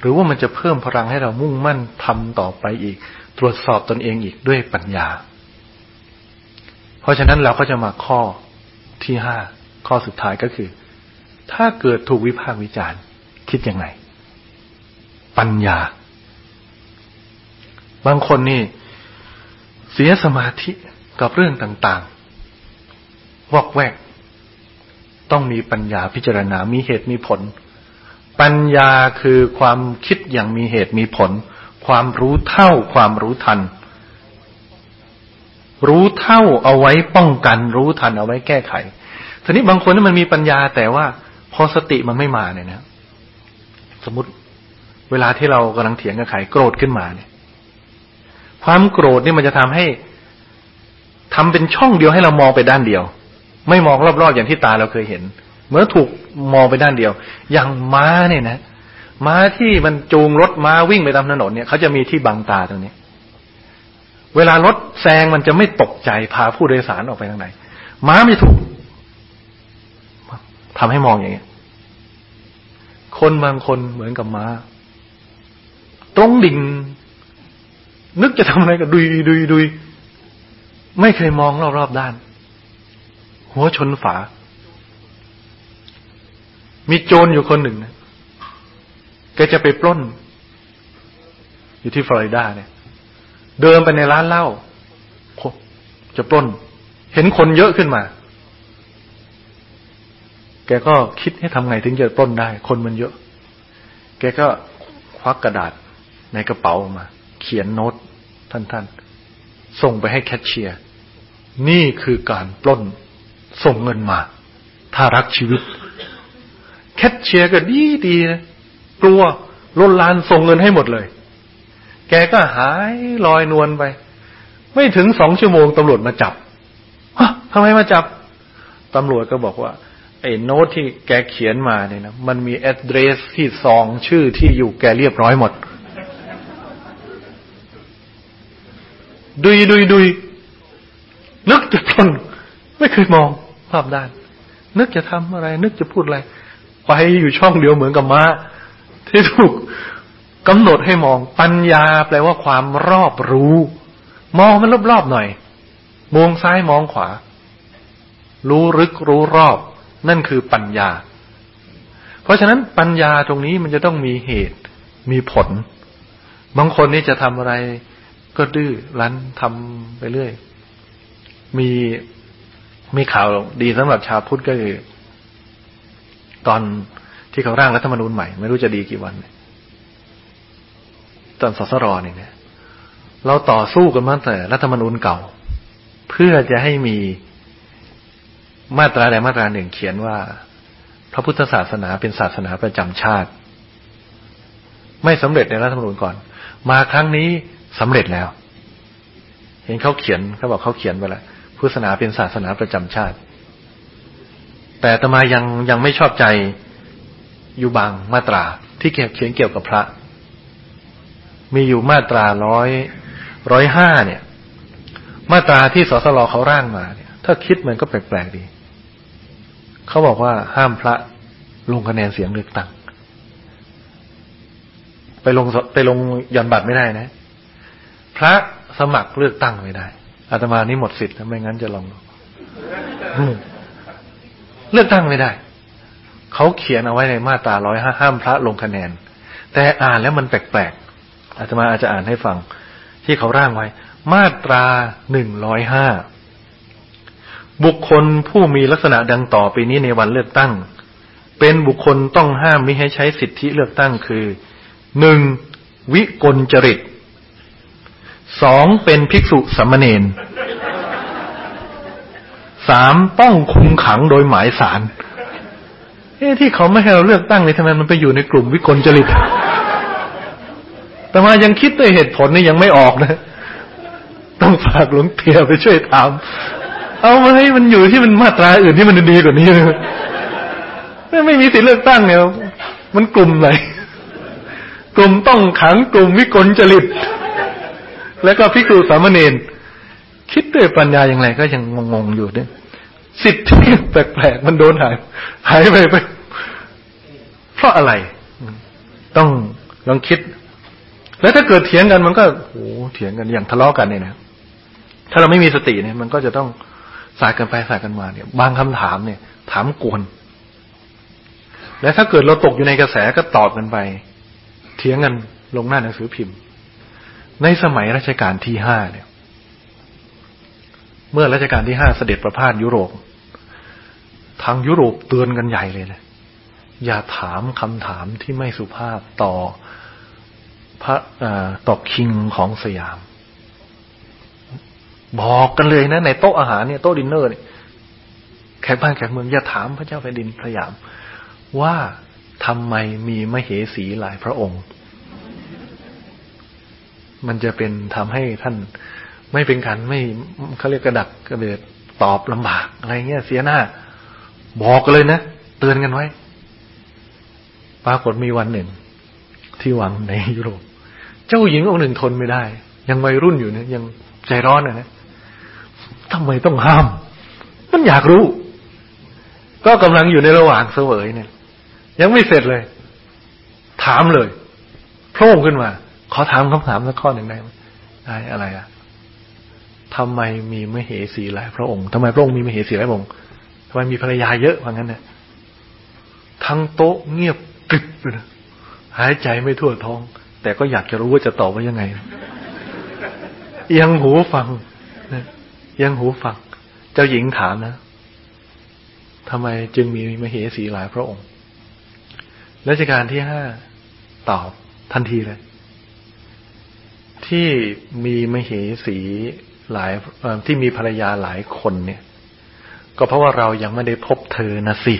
B: หรือว่ามันจะเพิ่มพลังให้เรามุ่งมั่นทำต่อไปอีก ตรวจสอบตนเองอีกด้วยปัญญา เพราะฉะนั้นเราก็จะมาข้อ ที่ห้าข้อสุดท้ายก็คือ ถ้าเกิดถูกวิพากษ์วิจารณ์ คิดยังไง ปัญญา บางคนนี่ เสียสมาธิกับเรื่องต่างๆ วอกแวก ต้องมีปัญญาพิจารณา มีเหตุมีผล ปัญญาคือความคิดอย่างมีเหตุมีผล ความรู้เท่าความรู้ทัน รู้เท่าเอาไว้ป้องกัน รู้ทันเอาไว้แก้ไขทีนี้บางคนนี่มันมีปัญญาแต่ว่า พอสติมันไม่มาเนี่ยนะสมมติเวลาที่เรากำลังเถียงกับใครโกรธขึ้นมาเนี่ย ความโกรธนี่มันจะทำให้ทำเป็นช่องเดียวให้เรามองไปด้านเดียว ไม่มองรอบๆอย่างที่ตาเราเคยเห็น เมื่อถูกมองไปด้านเดียว อย่างม้าเนี่ยนะม้าที่มันจูงรถม้าวิ่งไปตามถนนเนี่ยเขาจะมีที่บังตาตรงนี้ เวลารถแซงมันจะไม่ตกใจพาผู้โดยสารออกไปทางไหนม้าไม่ถูกทำให้มองอย่างนี้คนบางคนเหมือนกับม้า ตรงดิ่ง นึกจะทำอะไรก็ดุยดุยดุยไม่เคยมองรอบๆด้าน หัวชนฝา มีโจรอยู่คนหนึ่งนะแกจะไปปล้น อยู่ที่ฟลอริดาเนี่ย เดินไปในร้านเหล้าจะปล้น เห็นคนเยอะขึ้นมา แกก็คิดให้ทำไงถึงจะปล้นได้ คนมันเยอะ แกก็ควักกระดาษในกระเป๋าออกมา เขียนโน้ตท่านท่านส่งไปให้แคชเชียร์ นี่คือการปล้น ส่งเงินมา ถ้ารักชีวิต แคทเชียร์ก็ดีดีนะกลัวลนลานส่งเงินให้หมดเลย แกก็หายลอยนวลไป ไม่ถึงสองชั่วโมงตำรวจมาจับฮะทำไมมาจับตำรวจก็บอกว่า ไอ้โน้ตที่แกเขียนมาเนี่ยนะมันมีแอดเดรสที่ซองชื่อที่อยู่แกเรียบร้อยหมด ดุยดุยดุยนึกจะทนไม่เคยมองภาพด้าน นึกจะทำอะไร นึกจะพูดอะไร ไปอยู่ช่องเดียวเหมือนกับม้าที่ถูก กำหนดให้มองปัญญาแปลว่าความรอบรู้ มองมันรอบๆหน่อย มองซ้ายมองขวา รู้ลึกรู้รอบ นั่นคือปัญญา เพราะฉะนั้นปัญญาตรงนี้มันจะต้องมีเหตุ มีผล บางคนนี่จะทำอะไร ก็ดื้อรั้นทำไปเรื่อย มีมีข่าวดีสำหรับชาวพุทธก็คือ ตอนที่เขาร่างรัฐธรรมนูญใหม่ ไม่รู้จะดีกี่วัน ตอนสสรเนี่ย เราต่อสู้กันมาตั้งแต่รัฐธรรมนูญเก่า เพื่อจะให้มีมาตราใดมาตราหนึ่งเขียนว่า พระพุทธศาสนาเป็นศาสนาประจำชาติ ไม่สำเร็จในรัฐธรรมนูญก่อน มาครั้งนี้สำเร็จแล้ว เห็นเขาเขียนเขาบอกเขาเขียนไปแล้วพุทธศาสนาเป็นศาสนาประจำชาติ แต่ตมายังยังไม่ชอบใจอยู่บางมาตราที่เขียนเกี่ยวกับพระ มีอยู่มาตราร้อยร้อยห้าเนี่ย มาตราที่สสลเขาร่างมาเนี่ย ถ้าคิดมันก็แปลกๆดี เขาบอกว่าห้ามพระลงคะแนนเสียงเลือกตั้งไปลงไปลงยันบัตรไม่ได้นะ พระสมัครเลือกตั้งไม่ได้อาตมานี่หมดสิทธิ์ไม่งั้นจะลองเลือกตั้งไม่ได้ เขาเขียนเอาไว้ในมาตราร้อยห้าห้ามพระลงคะแนน แต่อ่านแล้วมันแปลกๆ อาจจะมาอาจจะอ่านให้ฟัง ที่เขาร่างไว้ มาตราหนึ่งร้อยห้าบุคคลผู้มีลักษณะดังต่อไปนี้ในวันเลือกตั้ง เป็นบุคคลต้องห้ามมิให้ใช้สิทธิเลือกตั้งคือหนึ่งวิกลจริตสองเป็นภิกษุสามเณรสามต้องคุมขังโดยหมายสารเอ๊ที่เขาไม่ให้เราเลือกตั้งเลยทำไมมันไปอยู่ในกลุ่มวิกลจริต แต่มายังคิดด้วยเหตุผลนี่ยังไม่ออกนะ ต้องฝากหลวงเตียไปช่วยถาม เอามาให้มันอยู่ที่มันมาตราอื่นที่มันดีกว่านี้ไม่มีสิทธิเลือกตั้งเนี่ยมันกลุ่มไหนกลุ่มต้องขังกลุ่มวิกลจริต แล้วก็พิกษุสามเณรคิดด้วยปัญญาอย่างไรก็ยังงงๆอยู่เนี่ยสิทธิแปลกๆมันโดนหาย หายไปไป เพราะอะไร ต้องลองคิด แล้วถ้าเกิดเถียงกันมันก็โอ้เถียงกันอย่างทะเลาะกันเนี่ยนะถ้าเราไม่มีสติเนี่ย มันก็จะต้องสายกันไปสายกันมาเนี่ย บางคำถามเนี่ย ถามกวนและถ้าเกิดเราตกอยู่ในกระแสก็ตอบกันไป เถียงกันลงหน้าหนังสือพิมพ์ ในสมัยรัชกาลที่ห้าเนี่ย เมื่อรัชกาลที่ห้าเสด็จประพาสยุโรป ทางยุโรปเตือนกันใหญ่เลยนะอย่าถามคำถามที่ไม่สุภาพต่อ พระต่อคิงของสยาม บอกกันเลยนะ ในโต๊ะอาหารเนี่ยโต๊ะดินเนอร์เนี่ยแขกบ้านแขกเมืองอย่าถามพระเจ้าแผ่นดินสยาม ว่าทำไมมีมเหสีหลายพระองค์ มันจะเป็นทำให้ท่านไม่เป็นการไม่เขาเรียกกระดักกระเบิดตอบลำบากอะไรเงี้ยเสียหน้า บอกเลยนะ เตือนกันไว้ ปรากฏมีวันหนึ่ง ที่วังในยุโรป เจ้าหญิงองค์หนึ่งทนไม่ได้ ยังวัยรุ่นอยู่นะยังใจร้อนนะนะทำไมต้องห้าม มันอยากรู้ ก็กำลังอยู่ในระหว่างเสวยเนี่ย ยังไม่เสร็จเลย ถามเลยโผล่ขึ้นมา ขอถามคำถามสักข้อหนึ่งได้ไหมได้อะไรอะทำไมมีมเหสีหลายพระองค์ทำไมพระองค์มีมเหสีหลายพระองค์ทำไมมีภรรยาเยอะว่างั้นเนี่ยทั้งโต๊ะเงียบกริบเลยนะหายใจไม่ทั่วท้อง แต่ก็อยากจะรู้ว่าจะตอบว่ายังไง ยังหูฟังนะยังหูฟัง เจ้าหญิงถามนะทำไมจึงมีมเหสีหลายพระองค์รัชกาลที่ห้าตอบทันทีเลย ที่มีมเหสีหลายที่มีภรรยาหลายคนเนี่ย ก็เพราะว่าเรายังไม่ได้พบเธอนะสิ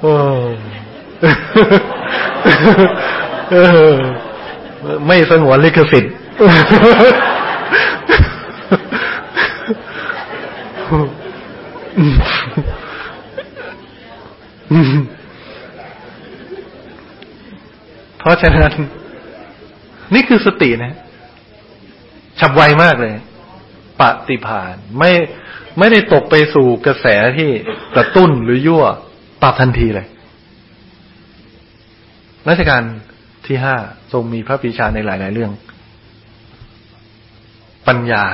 B: โอ้ ไม่สงวนลิขสิทธิ์เพราะฉะนั้น นี่คือสตินะฉับไวมากเลยปฏิพานไม่ไม่ได้ตกไปสู่กระแสที่กระตุ้นหรือยั่วปรับทันทีเลย รัชกาลที่ห้าทรงมีพระปีชาในหลาย ๆ เรื่อง ปัญญา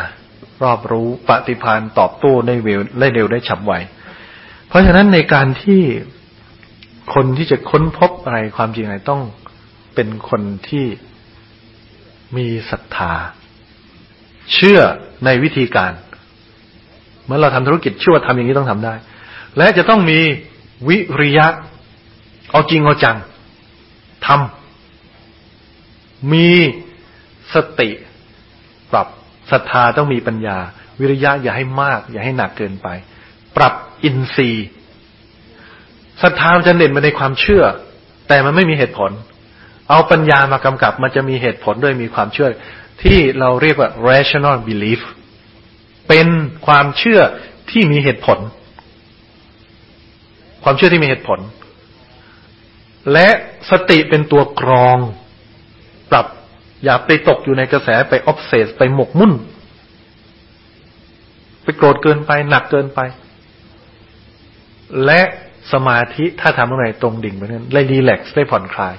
B: รอบรู้ปฏิพานตอบโต้ได้เร็วได้เร็วได้ฉับไว เพราะฉะนั้นในการที่คนที่จะค้นพบอะไรความจริงอะไรต้องเป็นคนที่มีศรัทธา เชื่อในวิธีการ เมื่อเราทำธุรกิจเชื่อว่าทำอย่างนี้ต้องทำได้ และจะต้องมีวิริยะ เอาจริงเอาจัง ทำมีสติปรับศรัทธาต้องมีปัญญา วิริยะอย่าให้มาก อย่าให้หนักเกินไป ปรับอินทรีย์ศรัทธาจะเด่นไปในความเชื่อ แต่มันไม่มีเหตุผล เอาปัญญามากำกับ มันจะมีเหตุผลด้วยมีความเชื่อ ที่เราเรียกว่า rational belief เป็นความเชื่อที่มีเหตุผล ความเชื่อที่มีเหตุผล และสติเป็นตัวกรอง ปรับอย่าไปตกอยู่ในกระแสไป obsess ไปหมกมุ่น ไปโกรธเกินไป หนักเกินไป และสมาธิถ้าทำอะไรตรงดิ่งไปนั้นได้ relax ได้ผ่อนคลาย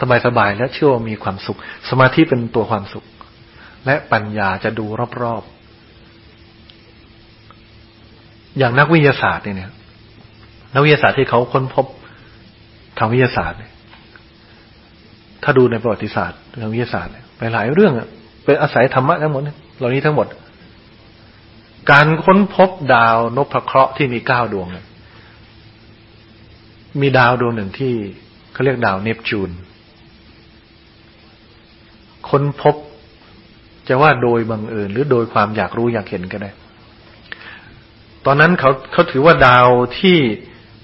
B: สบายสบายและเชื่อว่ามีความสุข สมาธิเป็นตัวความสุข และปัญญาจะดูรอบๆ อย่างนักวิทยาศาสตร์เนี่ยนักวิทยาศาสตร์ที่เขาค้นพบ ทางวิทยาศาสตร์เนี่ยถ้าดูในประวัติศาสตร์ทางวิทยาศาสตร์ไปหลายเรื่องเป็นอาศัยธรรมะทั้งหมดเหล่านี้ทั้งหมด การค้นพบดาวนพเคราะห์ที่มีเก้าดวง มีดาวดวงหนึ่งที่เขาเรียกดาวเนปจูน ค้นพบจะว่าโดยบังเอิญหรือโดยความอยากรู้อยากเห็นก็ได้ ตอนนั้นเขาเขาถือว่าดาวที่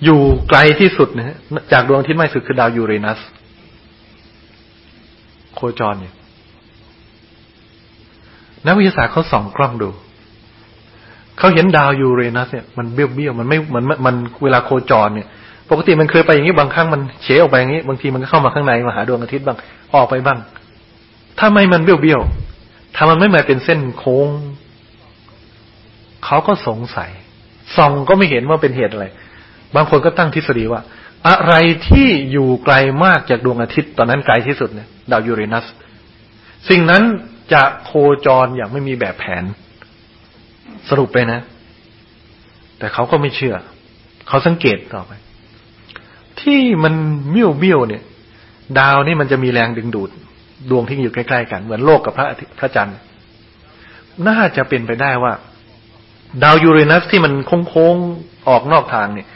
B: อยู่ไกลที่สุดนะฮะจากดวงอาทิตย์ไม่สุดคือดาวยูเรนัส โคจรเนี่ยนักวิทยาศาสตร์เขาส่องกล้องดู เขาเห็นดาวยูเรนัสเนี่ยมันเบี้ยวเบี้ยวมันไม่มันมันเวลาโคจรเนี่ย ปกติมันเคยไปอย่างนี้บางครั้งมันเฉออกไปอย่างนี้ บางทีมันก็เข้ามาข้างในมาหาดวงอาทิตย์บ้างออกไปบ้าง ถ้าไม่มันเบี้ยวเบี้ยวถ้ามันไม่มาเป็นเส้นโค้ง เขาก็สงสัยส่องก็ไม่เห็นว่าเป็นเหตุอะไร บางคนก็ตั้งทฤษฎีว่า อะไรที่อยู่ไกลมากจากดวงอาทิตย์ ตอนนั้นไกลที่สุดเนี่ยดาวยูเรนัส สิ่งนั้นจะโคจรอย่างไม่มีแบบแผน สรุปไปนะ แต่เขาก็ไม่เชื่อ เขาสังเกตต่อไป ที่มันเบี้ยวเบี้ยวเนี่ย ดาวนี่มันจะมีแรงดึงดูด ดวงที่อยู่ใกล้ๆกัน เหมือนโลกกับพระพระจันทร์ น่าจะเป็นไปได้ว่า ดาวยูเรนัสที่มันโค้งๆออกนอกทางเนี่ย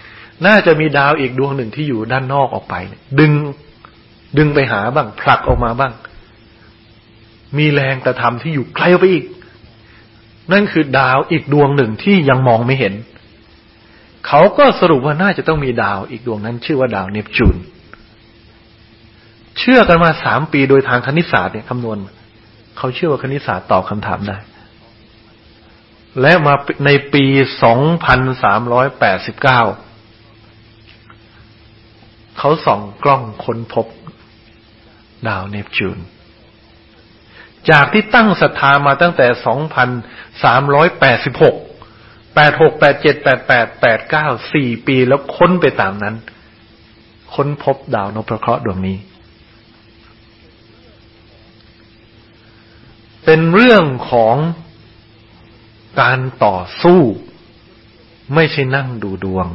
B: น่าจะมีดาวอีกดวงหนึ่งที่อยู่ด้านนอกออกไปเนี่ยดึงดึงไปหาบ้าง ผลักออกมาบ้าง มีแรงกระทำที่อยู่ไกลออกไปอีก นั่นคือดาวอีกดวงหนึ่งที่ยังมองไม่เห็น เขาก็สรุปว่าน่าจะต้องมีดาวอีกดวงนั้น ชื่อว่าดาวเนปจูน เชื่อกันมาสามปีโดยทางคณิตศาสตร์เนี่ยคำนวณ เขาเชื่อว่าคณิตศาสตร์ตอบคำถามได้และมาในปีสองพันสามร้อยแปดสิบเก้า เขาส่องกล้องค้นพบ ดาวเนปจูน จากที่ตั้งศรัทธามาตั้งแต่ 2,386 86 87 88 89 4 ปีแล้วค้นไปตามนั้น ค้นพบดาวนพเคราะห์ดวงนี้ เป็นเรื่องของการต่อสู้ ไม่ใช่นั่งดูดวง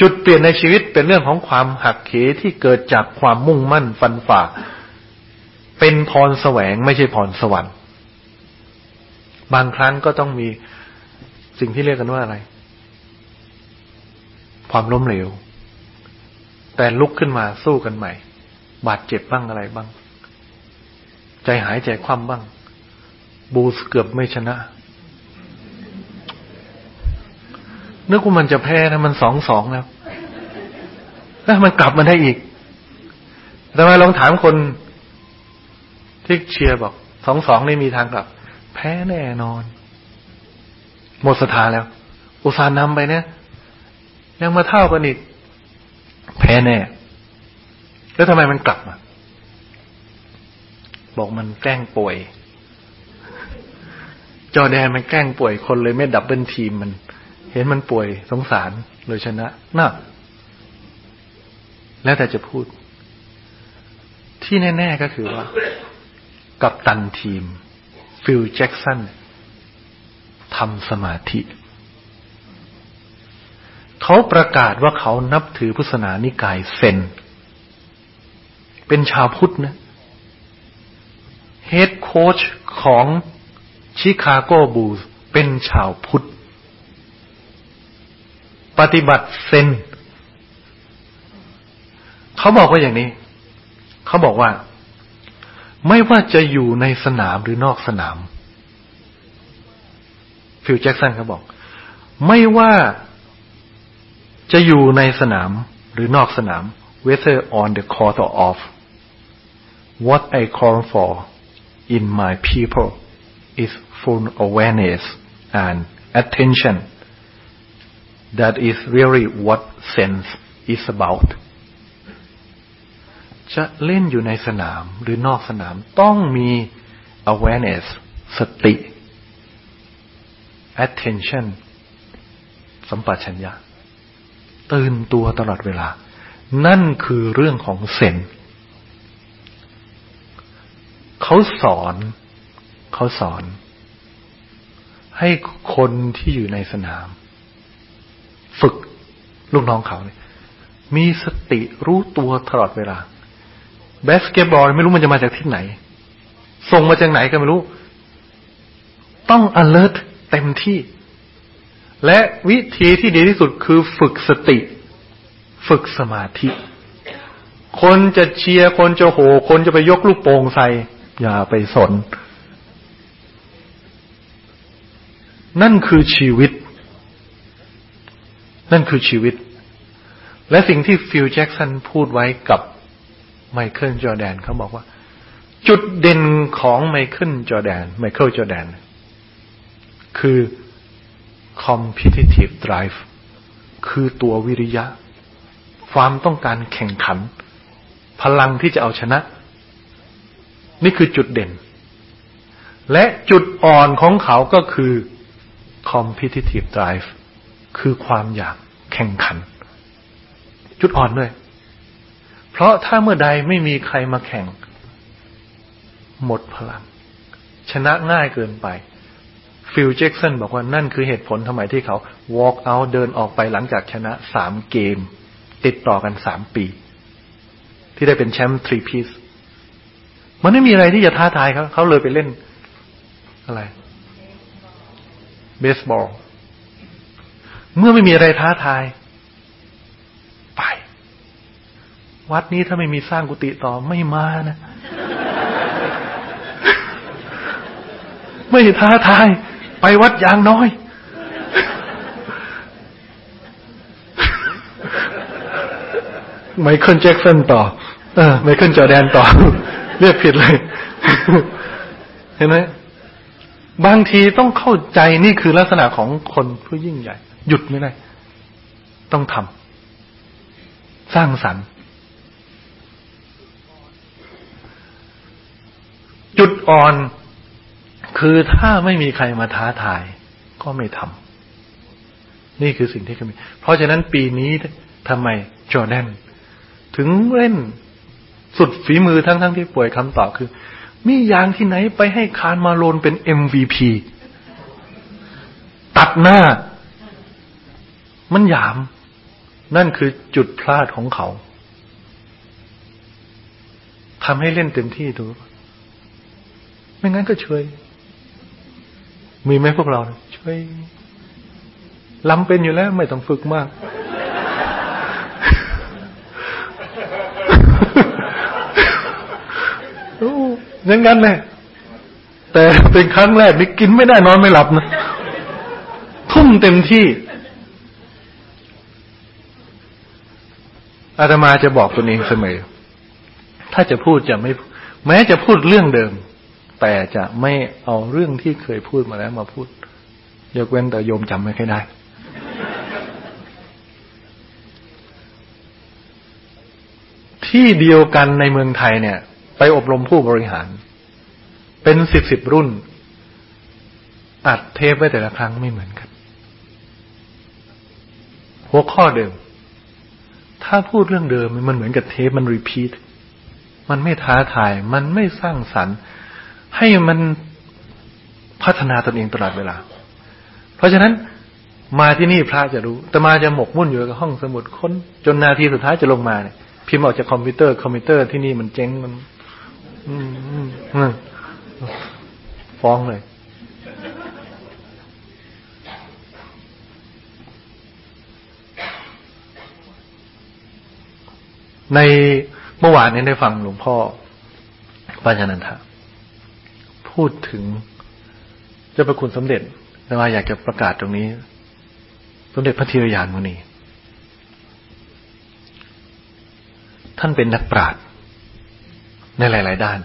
B: จุดเปลี่ยนในชีวิตเป็นเรื่องของความหักเหที่เกิดจากความมุ่งมั่นฟันฝ่า เป็นพรแสวงไม่ใช่พรสวรรค์ บางครั้งก็ต้องมีสิ่งที่เรียกกันว่าอะไร ความล้มเหลว แต่ลุกขึ้นมาสู้กันใหม่ บาดเจ็บบ้างอะไรบ้าง ใจหายใจคว่ำบ้าง บูสเกือบไม่ชนะ นึกว่ามันจะแพ้นะมันสองสองแล้วแล้วมันกลับมาได้อีกแต่มลองถามคนที่เชียร์บอกสองสองไม่มีทางกลับ แพ้แน่นอน หมดสถาแล้ว อุตส่าห์นำไปเนี่ยยังมาเท่ากันอีกแพ้แน่ แล้วทำไมมันกลับมาบอกมันแกล้งป่วย จอร์แดนมันแกล้งป่วยคนเลยไม่ double team มัน เห็นมันป่วยสงสารเลยชนะน่ะแล้วแต่จะพูด ที่แน่ ๆ ก็คือว่า กัปตันทีม ฟิลแจ็กสันทำสมาธิ เขาประกาศว่าเขานับถือพุทธศาสนานิกายเซน เป็นชาวพุทธนะ head coach ของ Chicago Bulls เป็นชาวพุทธ ปฏิบัติเซนเขาบอกว่าอย่างนี้ เขาบอกว่า ไม่ว่าจะอยู่ในสนามหรือนอกสนาม ฟิลแจ็กสันเขาบอก ไม่ว่าจะอยู่ในสนามหรือนอกสนาม whether on the court or off what I call for in my people is full awareness and attention that is really what sense is about จะเล่นอยู่ในสนามหรือนอกสนามต้องมี awareness สติ attention สัมปชัญญะตื่นตัวตลอดเวลา นั่นคือเรื่องของเซนเขาสอนเขาสอน ให้คนที่อยู่ในสนาม ฝึกลูกน้องเขาเนี่ยมีสติรู้ตัวตลอดเวลาบสเกตบอลไม่รู้มันจะมาจากที่ไหน ส่งมาจากไหนก็ไม่รู้ ต้อง alert เต็มที่ และวิธีที่ดีที่สุดคือฝึกสติ ฝึกสมาธิ คนจะเชียร์คนจะโห คนจะไปยกลูกโป่งใส่ อย่าไปสน นั่นคือชีวิต นั่นคือชีวิต และสิ่งที่ฟิลแจ็กสันพูดไว้กับไมเคิลจอแดนเขาบอกว่า จุดเด่นของไมเคิลจอแดนไมเคิลจอแดน คือ competitive drive คือตัววิริยะ ความต้องการแข่งขัน พลังที่จะเอาชนะ นี่คือจุดเด่น และจุดอ่อนของเขาก็คือ competitive drive คือความอยากแข่งขัน จุดอ่อนด้วย เพราะถ้าเมื่อใดไม่มีใครมาแข่ง หมดพลัง ชนะง่ายเกินไป ฟิล แจ็กสันบอกว่านั่นคือเหตุผลทำไมที่เขา walk out เดินออกไปหลังจากชนะสามเกม ติดต่อกันสามปี ที่ได้เป็นแชมป์ three-peat มันไม่มีอะไรที่จะท้าทายเขาเขาเลยไปเล่นอะไร เบสบอล เมื่อไม่มีอะไรท้าทาย ไป วัดนี้ถ้าไม่มีสร้างกุฏิต่อไม่มานะ ไม่ท้าทาย ไปวัดอย่างน้อย ไมเคิลแจ็กสันต่อ เออไมเคิลจอแดนต่อ เรียกผิดเลย เห็นไหมบางทีต้องเข้าใจนี่คือลักษณะของคนผู้ยิ่งใหญ่ หยุดไม่ได้ ต้องทำสร้างสรรค์จุดอ่อนคือถ้าไม่มีใครมาท้าทาย ก็ไม่ทำนี่คือสิ่งที่เขามี เพราะฉะนั้นปีนี้ทำไมจอแดนถึงเล่นสุดฝีมือทั้งทั้งที่ป่วยคำตอบคือ มีอย่างที่ไหนไปให้คารมาโลนเป็น MVP ตัดหน้า มันหยาม นั่นคือจุดพลาดของเขาทำให้เล่นเต็มที่ดู ไม่งั้นก็เฉยมีไหมพวกเราช่วยลำเป็นอยู่แล้ว ไม่ต้องฝึกมากยังงั้นเลยแต่เป็นครั้งแรกนี่กินไม่ได้นอนไม่หลับนะ ทุ่มเต็มที่ อาตมาจะบอกตัวเองเสมอ ถ้าจะพูดจะไม่ แม้จะพูดเรื่องเดิม แต่จะไม่เอาเรื่องที่เคยพูดมาแล้วมาพูด ยกเว้นแต่โยมจำไม่ค่อยได้ ที่เดียวกันในเมืองไทยเนี่ย ไปอบรมผู้บริหาร เป็นสิบสิบรุ่น อัดเทปไว้แต่ละครั้งไม่เหมือนกัน หัวข้อเดิม ถ้าพูดเรื่องเดิมมันเหมือนกับเทปมันรีพีทมันไม่ท้าทาย มันไม่สร้างสรรค์ ให้มันพัฒนาตนเองตลอดเวลา เพราะฉะนั้นมาที่นี่พระจะรู้ แต่มาจะหมกมุ่นอยู่กับห้องสมุดค้น จนนาทีสุดท้ายจะลงมาเนี่ยพิมพ์ออกจากคอมพิวเตอร์คอมพิวเตอร์ที่นี่มันเจ๊งมันฟ้องเลย ในเมื่อวานนี้ได้ฟังหลวงพ่อปัญญานันทะพูดถึงเจ้าประคุณสมเด็จแต่ว่าอยากจะประกาศตรงนี้ สมเด็จพระธีรยานมุนี ท่านเป็นนักปราชญ์ในหลาย ๆ ด้าน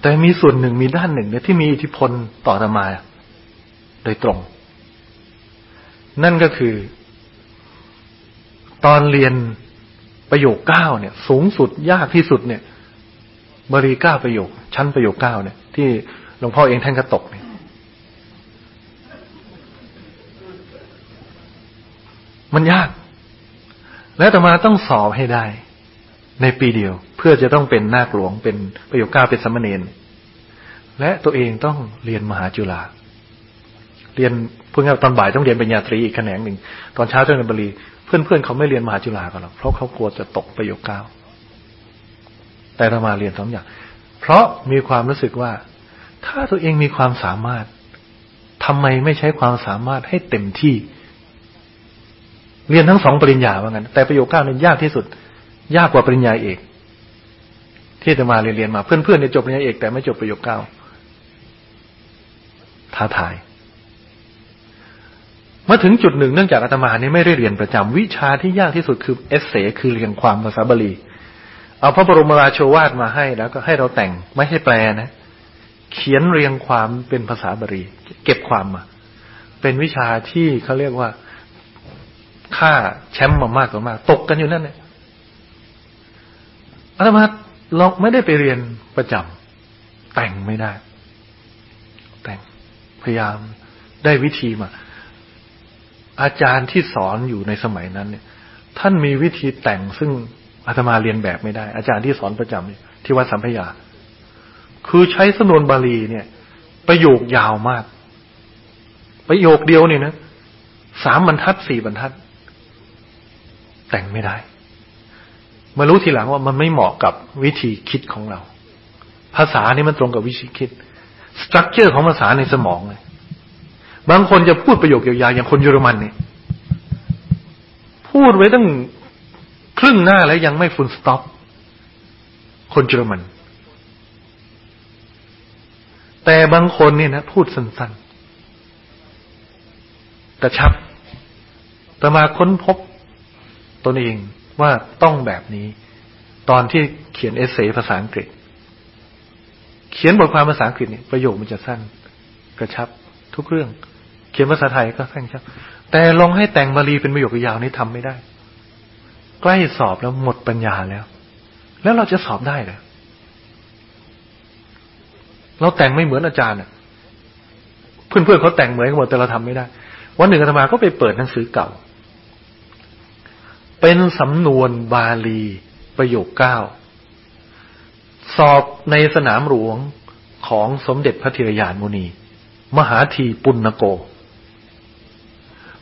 B: แต่มีส่วนหนึ่งมีด้านหนึ่งเนี่ยที่มีอิทธิพลต่อธรรมาโดยตรง นั่นก็คือ ตอนเรียน ประโยคเก้าเนี่ย สูงสุดยากที่สุดเนี่ยบริก้าประโยค ชั้นประโยคเก้าเนี่ย ที่หลวงพ่อเองท่านก็ตกเนี่ยมันยาก แล้วต่อมาต้องสอบให้ได้ ในปีเดียว เพื่อจะต้องเป็นนาคหลวงเป็นประโยคเก้าเป็นสมณเณรและตัวเองต้องเรียนมหาจุฬาเรียนเพื่อตอนบ่ายต้องเรียนปริญญาตรีอีกแขนงหนึ่ง ตอนเช้าต้องเรียนบาลี เพื่อนๆเขาไม่เรียนมหาจุฬากันหรอกเพราะเขากลัวจะตกประโยคเก้าแต่ธรรมาเรียนสองอย่าง เพราะมีความรู้สึกว่า ถ้าตัวเองมีความสามารถทำไมไม่ใช้ความสามารถให้เต็มที่ เรียนทั้งสองปริญญาว่างั้น แต่ประโยคเก้านั้นยากที่สุด ยากกว่าปริญญาเอก ที่จะมาเรียนมาเพื่อนๆเนี่ยจบปริญญาเอกแต่ไม่จบประโยคเก้าท้าทาย มาถึงจุดหนึ่งเนื่องจากอาตมาเนี่ยไม่ได้เรียนประจำวิชาที่ยากที่สุดคือเอเซคือเรียงความภาษาบาลี เอาพระบรมราโชวาทมาให้แล้วก็ให้เราแต่งไม่ให้แปลนะ เขียนเรียงความเป็นภาษาบาลี เก็บความมาเป็นวิชาที่เขาเรียกว่าค่าแชมป์มามากกว่ามาก ตกกันอยู่นั่นเนี่ยอาตมาเราไม่ได้ไปเรียนประจำแต่งไม่ได้ แต่งพยายามได้วิธีมา อาจารย์ที่สอนอยู่ในสมัยนั้นเนี่ย ท่านมีวิธีแต่งซึ่งอาตมาเรียนแบบไม่ได้ อาจารย์ที่สอนประจำที่วัดสัมพยา คือใช้สนวนบาลีเนี่ย ประโยคยาวมาก ประโยคเดียวเนี่ยนะสามบรรทัดสี่บรรทัด แต่งไม่ได้มารู้ทีหลังว่ามันไม่เหมาะกับวิธีคิดของเรา ภาษานี่มันตรงกับวิธีคิดสตรัคเจอร์ของภาษาในสมองเลย บางคนจะพูดประโยคยาวๆอย่างคนเยอรมันเนี่ยพูดไว้ตั้งครึ่งหน้าแล้วยังไม่ฟุลสต็อปคนเยอรมัน แต่บางคนเนี่ยนะพูดสั้นๆ กระชับแต่มาค้นพบตนเองว่าต้องแบบนี้ ตอนที่เขียนเอเซภาษาอังกฤษ เขียนบทความภาษาอังกฤษเนี่ยประโยคมันจะสั้น กระชับทุกเรื่อง ขียนภาษาไทยก็แท่งชับแต่ลองให้แต่งบาลีเป็นประโยคยาวนี่ทำไม่ได้ ใกล้สอบแล้วหมดปัญญาแล้ว แล้วเราจะสอบได้เหรอเราแต่งไม่เหมือนอาจารย์เพื่อนๆเขาแต่งเหมือนกันหมดแต่เราทำไม่ได้ วันหนึ่งอาตมาก็ไปเปิดหนังสือเก่า เป็นสำนวนบาลีประโยคเก้าสอบในสนามหลวงของสมเด็จพระธิรยานมุนี มหาทีปุณโก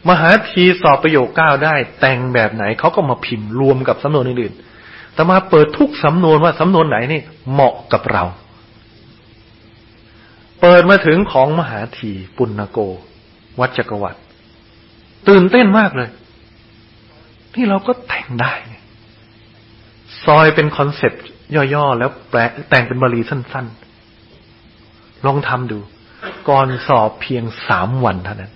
B: มหาทีสอบประโยคเก้าได้ แต่งแบบไหนเขาก็มาพิมพ์รวมกับสำนวนอื่นๆแต่มาเปิดทุกสำนวนว่าสำนวนไหนนี่เหมาะกับเรา เปิดมาถึงของมหาทีปุณโก วัจกวัตตื่นเต้นมากเลยที่เราก็แต่งได้ซอยเป็น concept ย่อๆ แล้วแปลแต่งเป็นบาลีสั้นๆ ลองทำดู ก่อนสอบเพียงสามวันเท่านั้น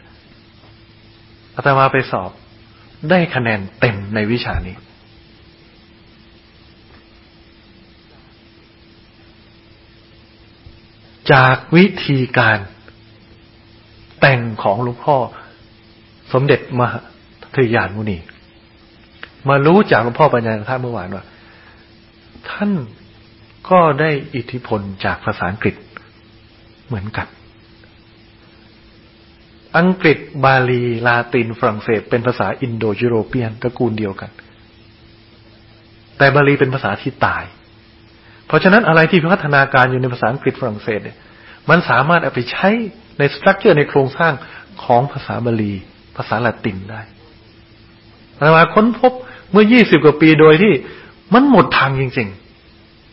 B: อาตมาไปสอบ ได้คะแนนเต็มในวิชานี้ จากวิธีการแต่งของหลวงพ่อ สมเด็จมหาทยานมุนี มารู้จากหลวงพ่อปัญญาท่านเมื่อวานว่า ท่านก็ได้อิทธิพลจากภาษาอังกฤษเหมือนกัน อังกฤษบาลี ลาติน ฝรั่งเศส เป็นภาษาอินโดยูโรเปียนตระกูลเดียวกัน แต่บาลีเป็นภาษาที่ตาย เพราะฉะนั้นอะไรที่พัฒนาการอยู่ในภาษาอังกฤษฝรั่งเศสเนี่ย มันสามารถเอาไปใช้ในสตรัคเจอร์ในโครงสร้างของภาษาบาลี ภาษาละตินได้อามาค้นพบเมื่อยี่สิบกว่าปีโดยที่มันหมดทางจริง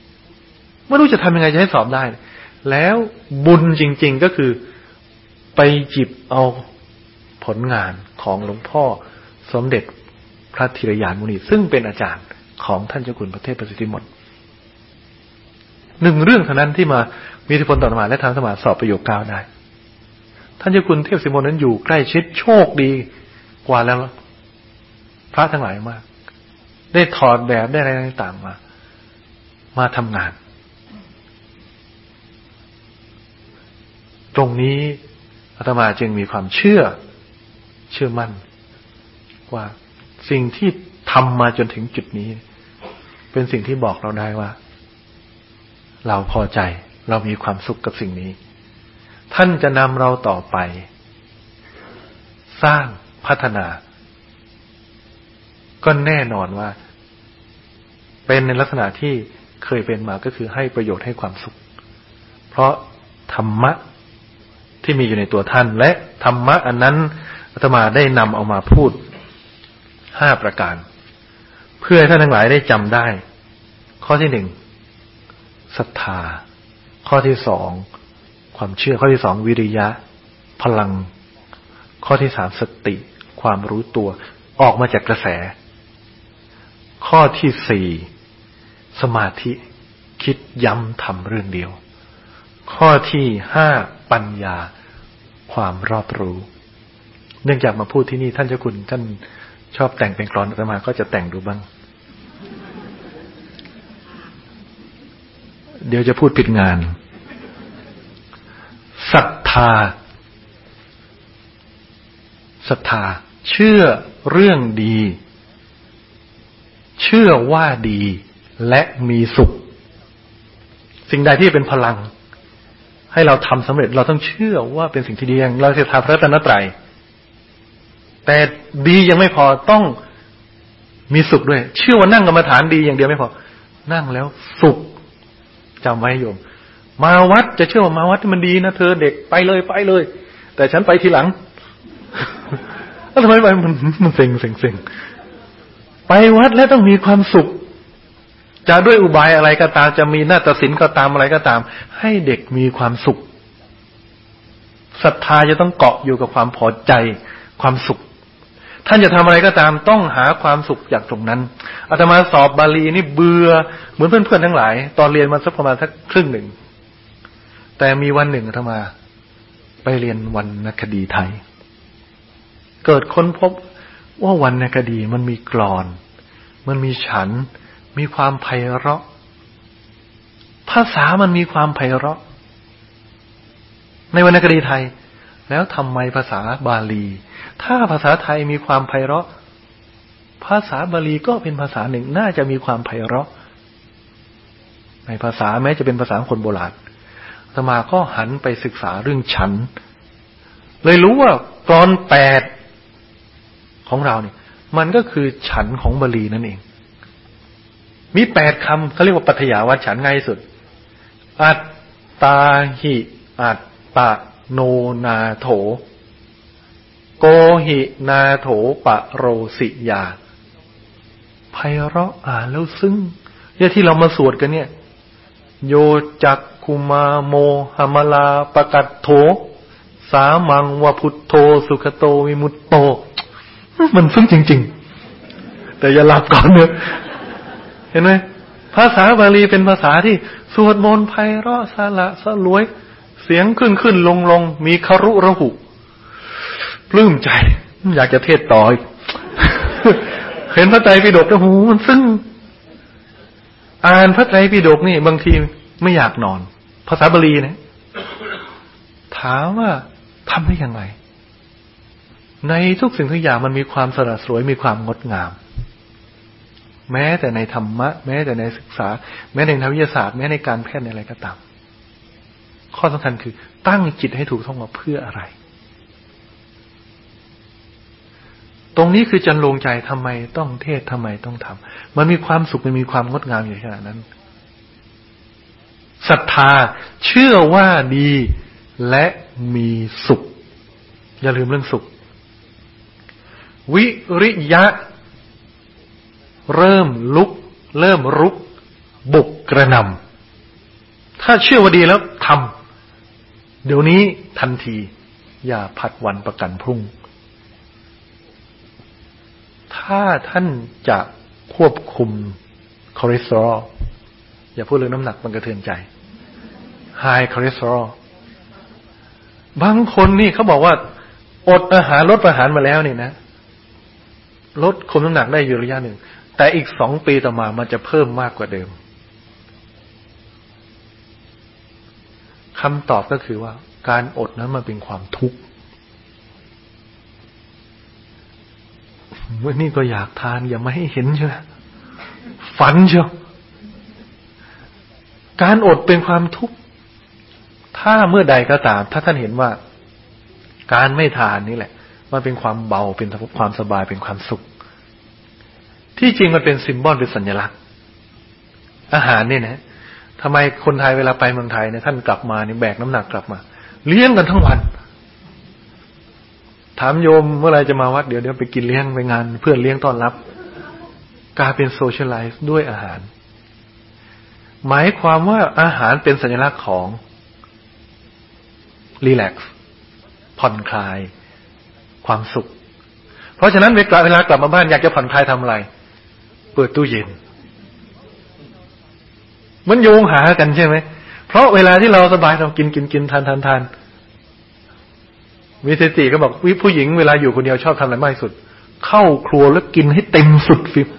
B: ๆ ไม่รู้จะทำยังไงจะให้สอบได้ แล้วบุญจริง ๆก็คือ ไปจิบเอาผลงานของหลวงพ่อสมเด็จพระธิรยานมุนีซึ่งเป็นอาจารย์ของท่านเจ้าคุณพระเทพประสิทธิมนหนึ่งเรื่องเท่านั้นที่มามีอิทธิพลต่อมาและทางสมาสอบประโยคก้าวได้ ท่านเจ้าคุณเทพสิมนนั้นอยู่ใกล้ชิดโชคดีกว่าแล้ว พระทั้งหลายมาก ได้ถอดแบบได้อะไรต่างๆมา มาทำงาน ตรงนี้ อาตมาจึงมีความเชื่อ เชื่อมั่น ว่าสิ่งที่ทำมาจนถึงจุดนี้ เป็นสิ่งที่บอกเราได้ว่า เราพอใจเรามีความสุขกับสิ่งนี้ ท่านจะนำเราต่อไป สร้างพัฒนา ก็แน่นอนว่า เป็นในลักษณะที่เคยเป็นมาก็คือให้ประโยชน์ให้ความสุข เพราะธรรมะ ที่มีอยู่ในตัวท่าน และธรรมะอันนั้นอาตมาได้นำเอามาพูดห้าประการ เพื่อท่านทั้งหลายได้จำได้ ข้อที่หนึ่งศรัทธา ข้อที่สองความเชื่อข้อที่สองวิริยะ พลัง ข้อที่สามสติ ความรู้ตัวออกมาจากกระแส ข้อที่สี่สมาธิคิดย้ำทำเรื่องเดียว ข้อที่ห้าปัญญา ความรอบรู้ เนื่องจากมาพูดที่นี่ท่านเจ้าคุณ ท่านชอบแต่งเป็นกรอนอาตมาก็จะแต่งดูบ้าง เดี๋ยวจะพูดผิดงานศรัทธาศรัทธา เชื่อเรื่องดี เชื่อว่าดีและมีสุข สิ่งใดที่เป็นพลัง ให้เราทำสำเร็จเราต้องเชื่อว่าเป็นสิ่งที่ดีอย่างเราจะทำพระตนตรัยแต่ดียังไม่พอต้องมีสุขด้วย เชื่อว่านั่งกรรมฐานดีอย่างเดียวไม่พอ นั่งแล้วสุขจำไว้โยม มาวัดจะเชื่อว่ามาวัดมันดีนะเธอเด็กไปเลยไปเลย แต่ฉันไปทีหลังแล้วทำไมไปมันมันเซ็งเซ็งเซ็งไปวัดแล้วต้องมีความสุข จะด้วยอุบายอะไรก็ตามจะมีหน้าตัดสินก็ตามอะไรก็ตาม ให้เด็กมีความสุขศรัทธาจะต้องเกาะอยู่กับความพอใจความสุข ท่านจะทำอะไรก็ตามต้องหาความสุขจากตรงนั้นอาตมาสอบบาลีนี่เบื่อเหมือนเพื่อนๆทั้งหลาย ตอนเรียนมาสักประมาณสักครึ่งหนึ่ง แต่มีวันหนึ่งอาตมา ไปเรียนวรรณคดีไทย เกิดค้นพบว่าวรรณคดีมันมีกรอน มันมีฉัน มีความไพเราะ ภาษามันมีความไพเราะ ในวรรณคดีไทย แล้วทำไมภาษาบาลี ถ้าภาษาไทยมีความไพเราะ ภาษาบาลีก็เป็นภาษาหนึ่งน่าจะมีความไพเราะ ในภาษาแม้จะเป็นภาษาคนโบราณธรรมาก็หันไปศึกษาเรื่องฉัน เลยรู้ว่ากรอนแปดของเราเนี่ย มันก็คือฉันของบาลีนั่นเอง มีแปดคำเขาเรียกว่าปัทยาวัดฉันง่ายสุด อัตตาหิ อัตตะโนนาโถ โกหินาโถปะโรสิยาไพเราะอ่านแล้วซึ้งเนี่ยที่เรามาสวดกันเนี่ย โยจักคุมาโมหมลาปะกัดโถ สามังวพุทโธสุขโตวิมุตโต มันซึ้งจริง ๆ แต่อย่าหลับก่อนเนอะ เห็นไหมภาษาบาลีเป็นภาษาที่สวดมนต์ไพเราะสละสลวย เสียงขึ้นขึ้นลงลงมีคารุระหุปลื้มใจ อยากจะเทศต่ออีกเห็นพระไตรปิฎกแล้วหูมันซึ่งอ่านพระไตรปิฎกนี่ บางทีไม่อยากนอน ภาษาบาลีนะ ถามว่าทำได้ยังไงในทุกสิ่งทุกอย่างมันมีความสระสวยมีความงดงาม แม้แต่ในธรรมะ แม้แต่ในศึกษา แม้ในทางวิทยาศาสตร์ แม้ในการแพทย์ในอะไรก็ตาม ข้อสำคัญคือ ตั้งจิตให้ถูกต้องมาเพื่ออะไร ตรงนี้คือจันลงใจทำไมต้องเทศทำไมต้องทำมันมีความสุขมันมีความงดงามอยู่ขนาดนั้นศรัทธาเชื่อว่าดีและมีสุข อย่าลืมเรื่องสุข วิริยะ เริ่มลุก เริ่มรุก บุกกระหน่ำถ้าเชื่อว่าดีแล้วทำเดี๋ยวนี้ทันที อย่าผัดวันประกันพรุ่ง ถ้าท่านจะควบคุมคอเลสเตอรอลอย่าพูดเรื่องน้ำหนักมันกระเทือนใจ high cholesterol บางคนนี่เขาบอกว่า อดอาหารลดอาหารมาแล้วนี่นะลดคุมน้ำหนักได้อยู่ระยะหนึ่ง แต่อีกสองปีต่อมามันจะเพิ่มมากกว่าเดิมคำตอบก็คือว่า การอดนั้นมันเป็นความทุกข์วันนี้ก็อยากทาน อย่ามาให้เห็นเชียวฝันเชียวการอดเป็นความทุกข์ ถ้าเมื่อใดก็ตาม ถ้าท่านเห็นว่า การไม่ทานนี่แหละ มันเป็นความเบาเป็นความสบายเป็นความสุข ที่จริงมันเป็นซิมบอลเป็นสัญลักษณ์ อาหารเนี่ยนะทำไมคนไทยเวลาไปเมืองไทยเนี่ยท่านกลับมาเนี่ยแบกน้ำหนักกลับมา เลี้ยงกันทั้งวัน ถามโยมเมื่อไรจะมาวัดเดี๋ยวเดี๋ยวไปกินเลี้ยงไปงาน เพื่อนเลี้ยงต้อนรับกลายเป็นโซเชียลไลซ์ด้วยอาหาร หมายความว่าอาหารเป็นสัญลักษณ์ของรีแลกซ์ผ่อนคลายความสุข เพราะฉะนั้นเวลาเวลากลับมาบ้านอยากจะผ่อนคลายทำอะไร เปิดตู้เย็น มันโยงหากันใช่ไหม เพราะเวลาที่เราสบายเรากินกินกินทานทานทานวิเศษก็บอกวิผู้หญิงเวลาอยู่คนเดียวชอบทำอะไรมากที่สุด เข้าครัวแล้วกินให้เต็มสุดฟิบ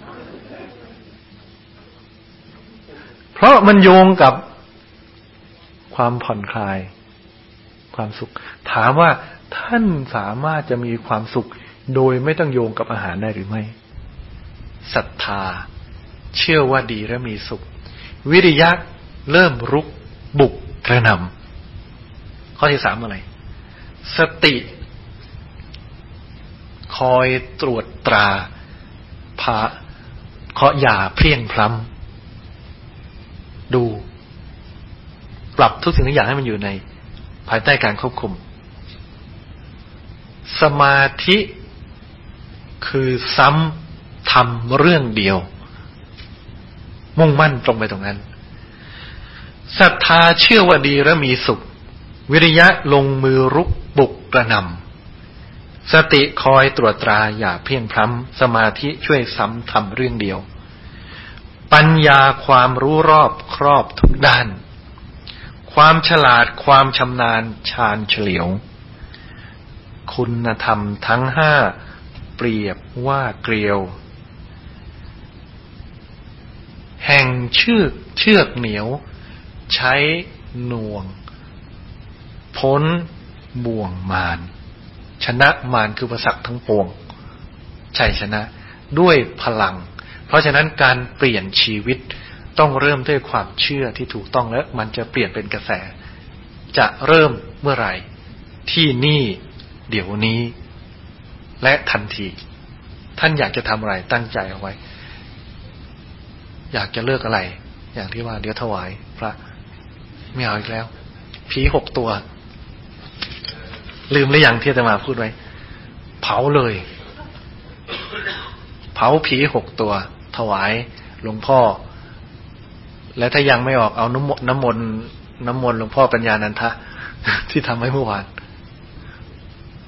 B: เพราะมันโยงกับความผ่อนคลาย ความสุข ถามว่าท่านสามารถจะมีความสุข โดยไม่ต้องโยงกับอาหารได้หรือไม่ ศรัทธา เชื่อว่าดีและมีสุข วิริยะเริ่มรุก บุกกระนำข้อที่สามอะไร สติ คอยตรวจตราพาเคาะยาเพียงพล้ำดู ปรับทุกสิ่งทุกอย่างให้มันอยู่ใน ภายใต้การควบคุม สมาธิคือซ้ำ ทำเรื่องเดียว มุ่งมั่นตรงไปตรงนั้นศรัทธาเชื่อว่าดีและมีสุข วิริยะลงมือรุกบุกกระนำสติคอยตรวจตราอย่าเพียงพล้ำสมาธิช่วยซ้ำทำเรื่องเดียว ปัญญาความรู้รอบครอบทุกด้าน ความฉลาดความชำนาญชาญเฉลียว คุณธรรมทั้งห้าเปรียบว่าเกลียว แห่งเชือกเชือกเหนียว ใช้หน่วง พ้นบ่วงมารชนะมารคือประสักทั้งปวงชัยชนะด้วยพลัง เพราะฉะนั้นการเปลี่ยนชีวิตต้องเริ่มด้วยความเชื่อที่ถูกต้องแล้วมันจะเปลี่ยนเป็นกระแส จะเริ่มเมื่อไหร่ ที่นี่เดี๋ยวนี้ และทันที ท่านอยากจะทำอะไรตั้งใจเอาไว้ อยากจะเลิกอะไร อย่างที่ว่าเดี๋ยวถวาย พระไม่เอาอีกแล้ว ผีหกตัว ลืมหรือยังที่จะมาพูดไว้ เผาเลย เผาผีหกตัว ถวายหลวงพ่อ และถ้ายังไม่ออกเอาน้ำน้ำมนต์น้ำมนต์หลวงพ่อปัญญานันทะ ที่ทำให้เมื่อวาน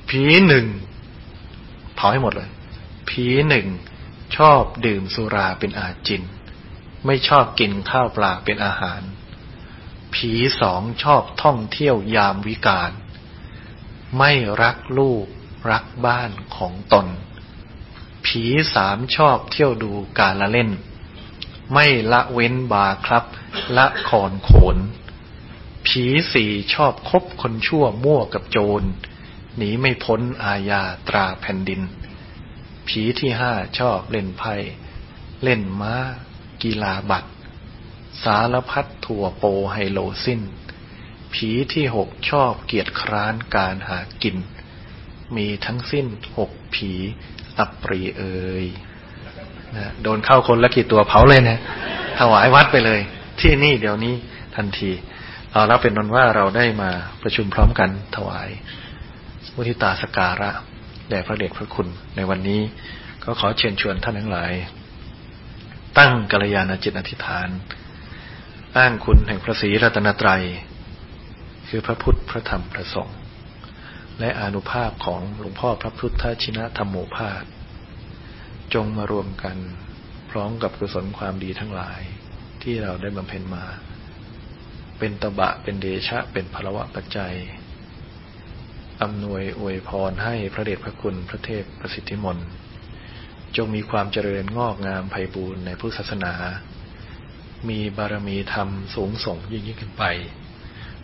B: ผีหนึ่งเผาให้หมดเลยผีหนึ่งชอบดื่มสุราเป็นอาจิน ไม่ชอบกินข้าวปลาเป็นอาหาร ผีสองชอบท่องเที่ยวยามวิกาล ไม่รักลูกรักบ้านของตน ผีสามชอบเที่ยวดูการละเล่น ไม่ละเว้นบาครับละคอนโขน ผีสี่ชอบคบคนชั่วมั่วกับโจรหนีไม่พ้นอาญาตราแผ่นดิน ผีที่ห้าชอบเล่นไพ่ เล่นม้า กีฬาบัตร สารพัดถั่วโปไฮโลสิ้นผีที่หกชอบเกียรติคร้านการหากิน มีทั้งสิ้นหกผีอัปรีเอยนะโดนเข้าคนละกี่ตัวเผาเลยนะถวายวัดไปเลย ที่นี่เดี๋ยวนี้ทันที เอาแล้วเป็นนนว่าเราได้มาประชุมพร้อมกันถวายมุทิตาสการะแด่พระเดชพระคุณในวันนี้ ก็ขอเชิญชวนท่านทั้งหลาย ตั้งกัลยาณจิตอธิษฐาน อ้างคุณแห่งพระศรีรัตนตรัย คือพระพุทธพระธรรมพระสงฆ์และอนุภาพของหลวงพ่อพระพุทธชินธรรมโมภาสจงมารวมกันพร้อมกับกุศลความดีทั้งหลาย ที่เราได้บำเพ็ญมา เป็นตบะเป็นเดชะเป็นพลวะปัจจัยอำนวยอวยพรให้พระเดชพระคุณพระเทพประสิทธิมน จงมีความเจริญงอกงามไพบูรณ์ในพุทธศาสนา มีบารมีธรรมสูงส่งยิ่งยิ่งขึ้นไป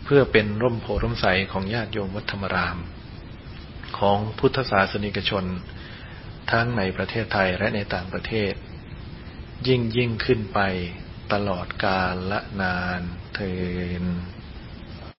B: เพื่อเป็นร่มโพร่มใสของญาติโยมวัฒธรรมราม ของพุทธศาสนิกชน ทั้งในประเทศไทยและในต่างประเทศ ยิ่งยิ่งขึ้นไปตลอดกาลละนานเทิน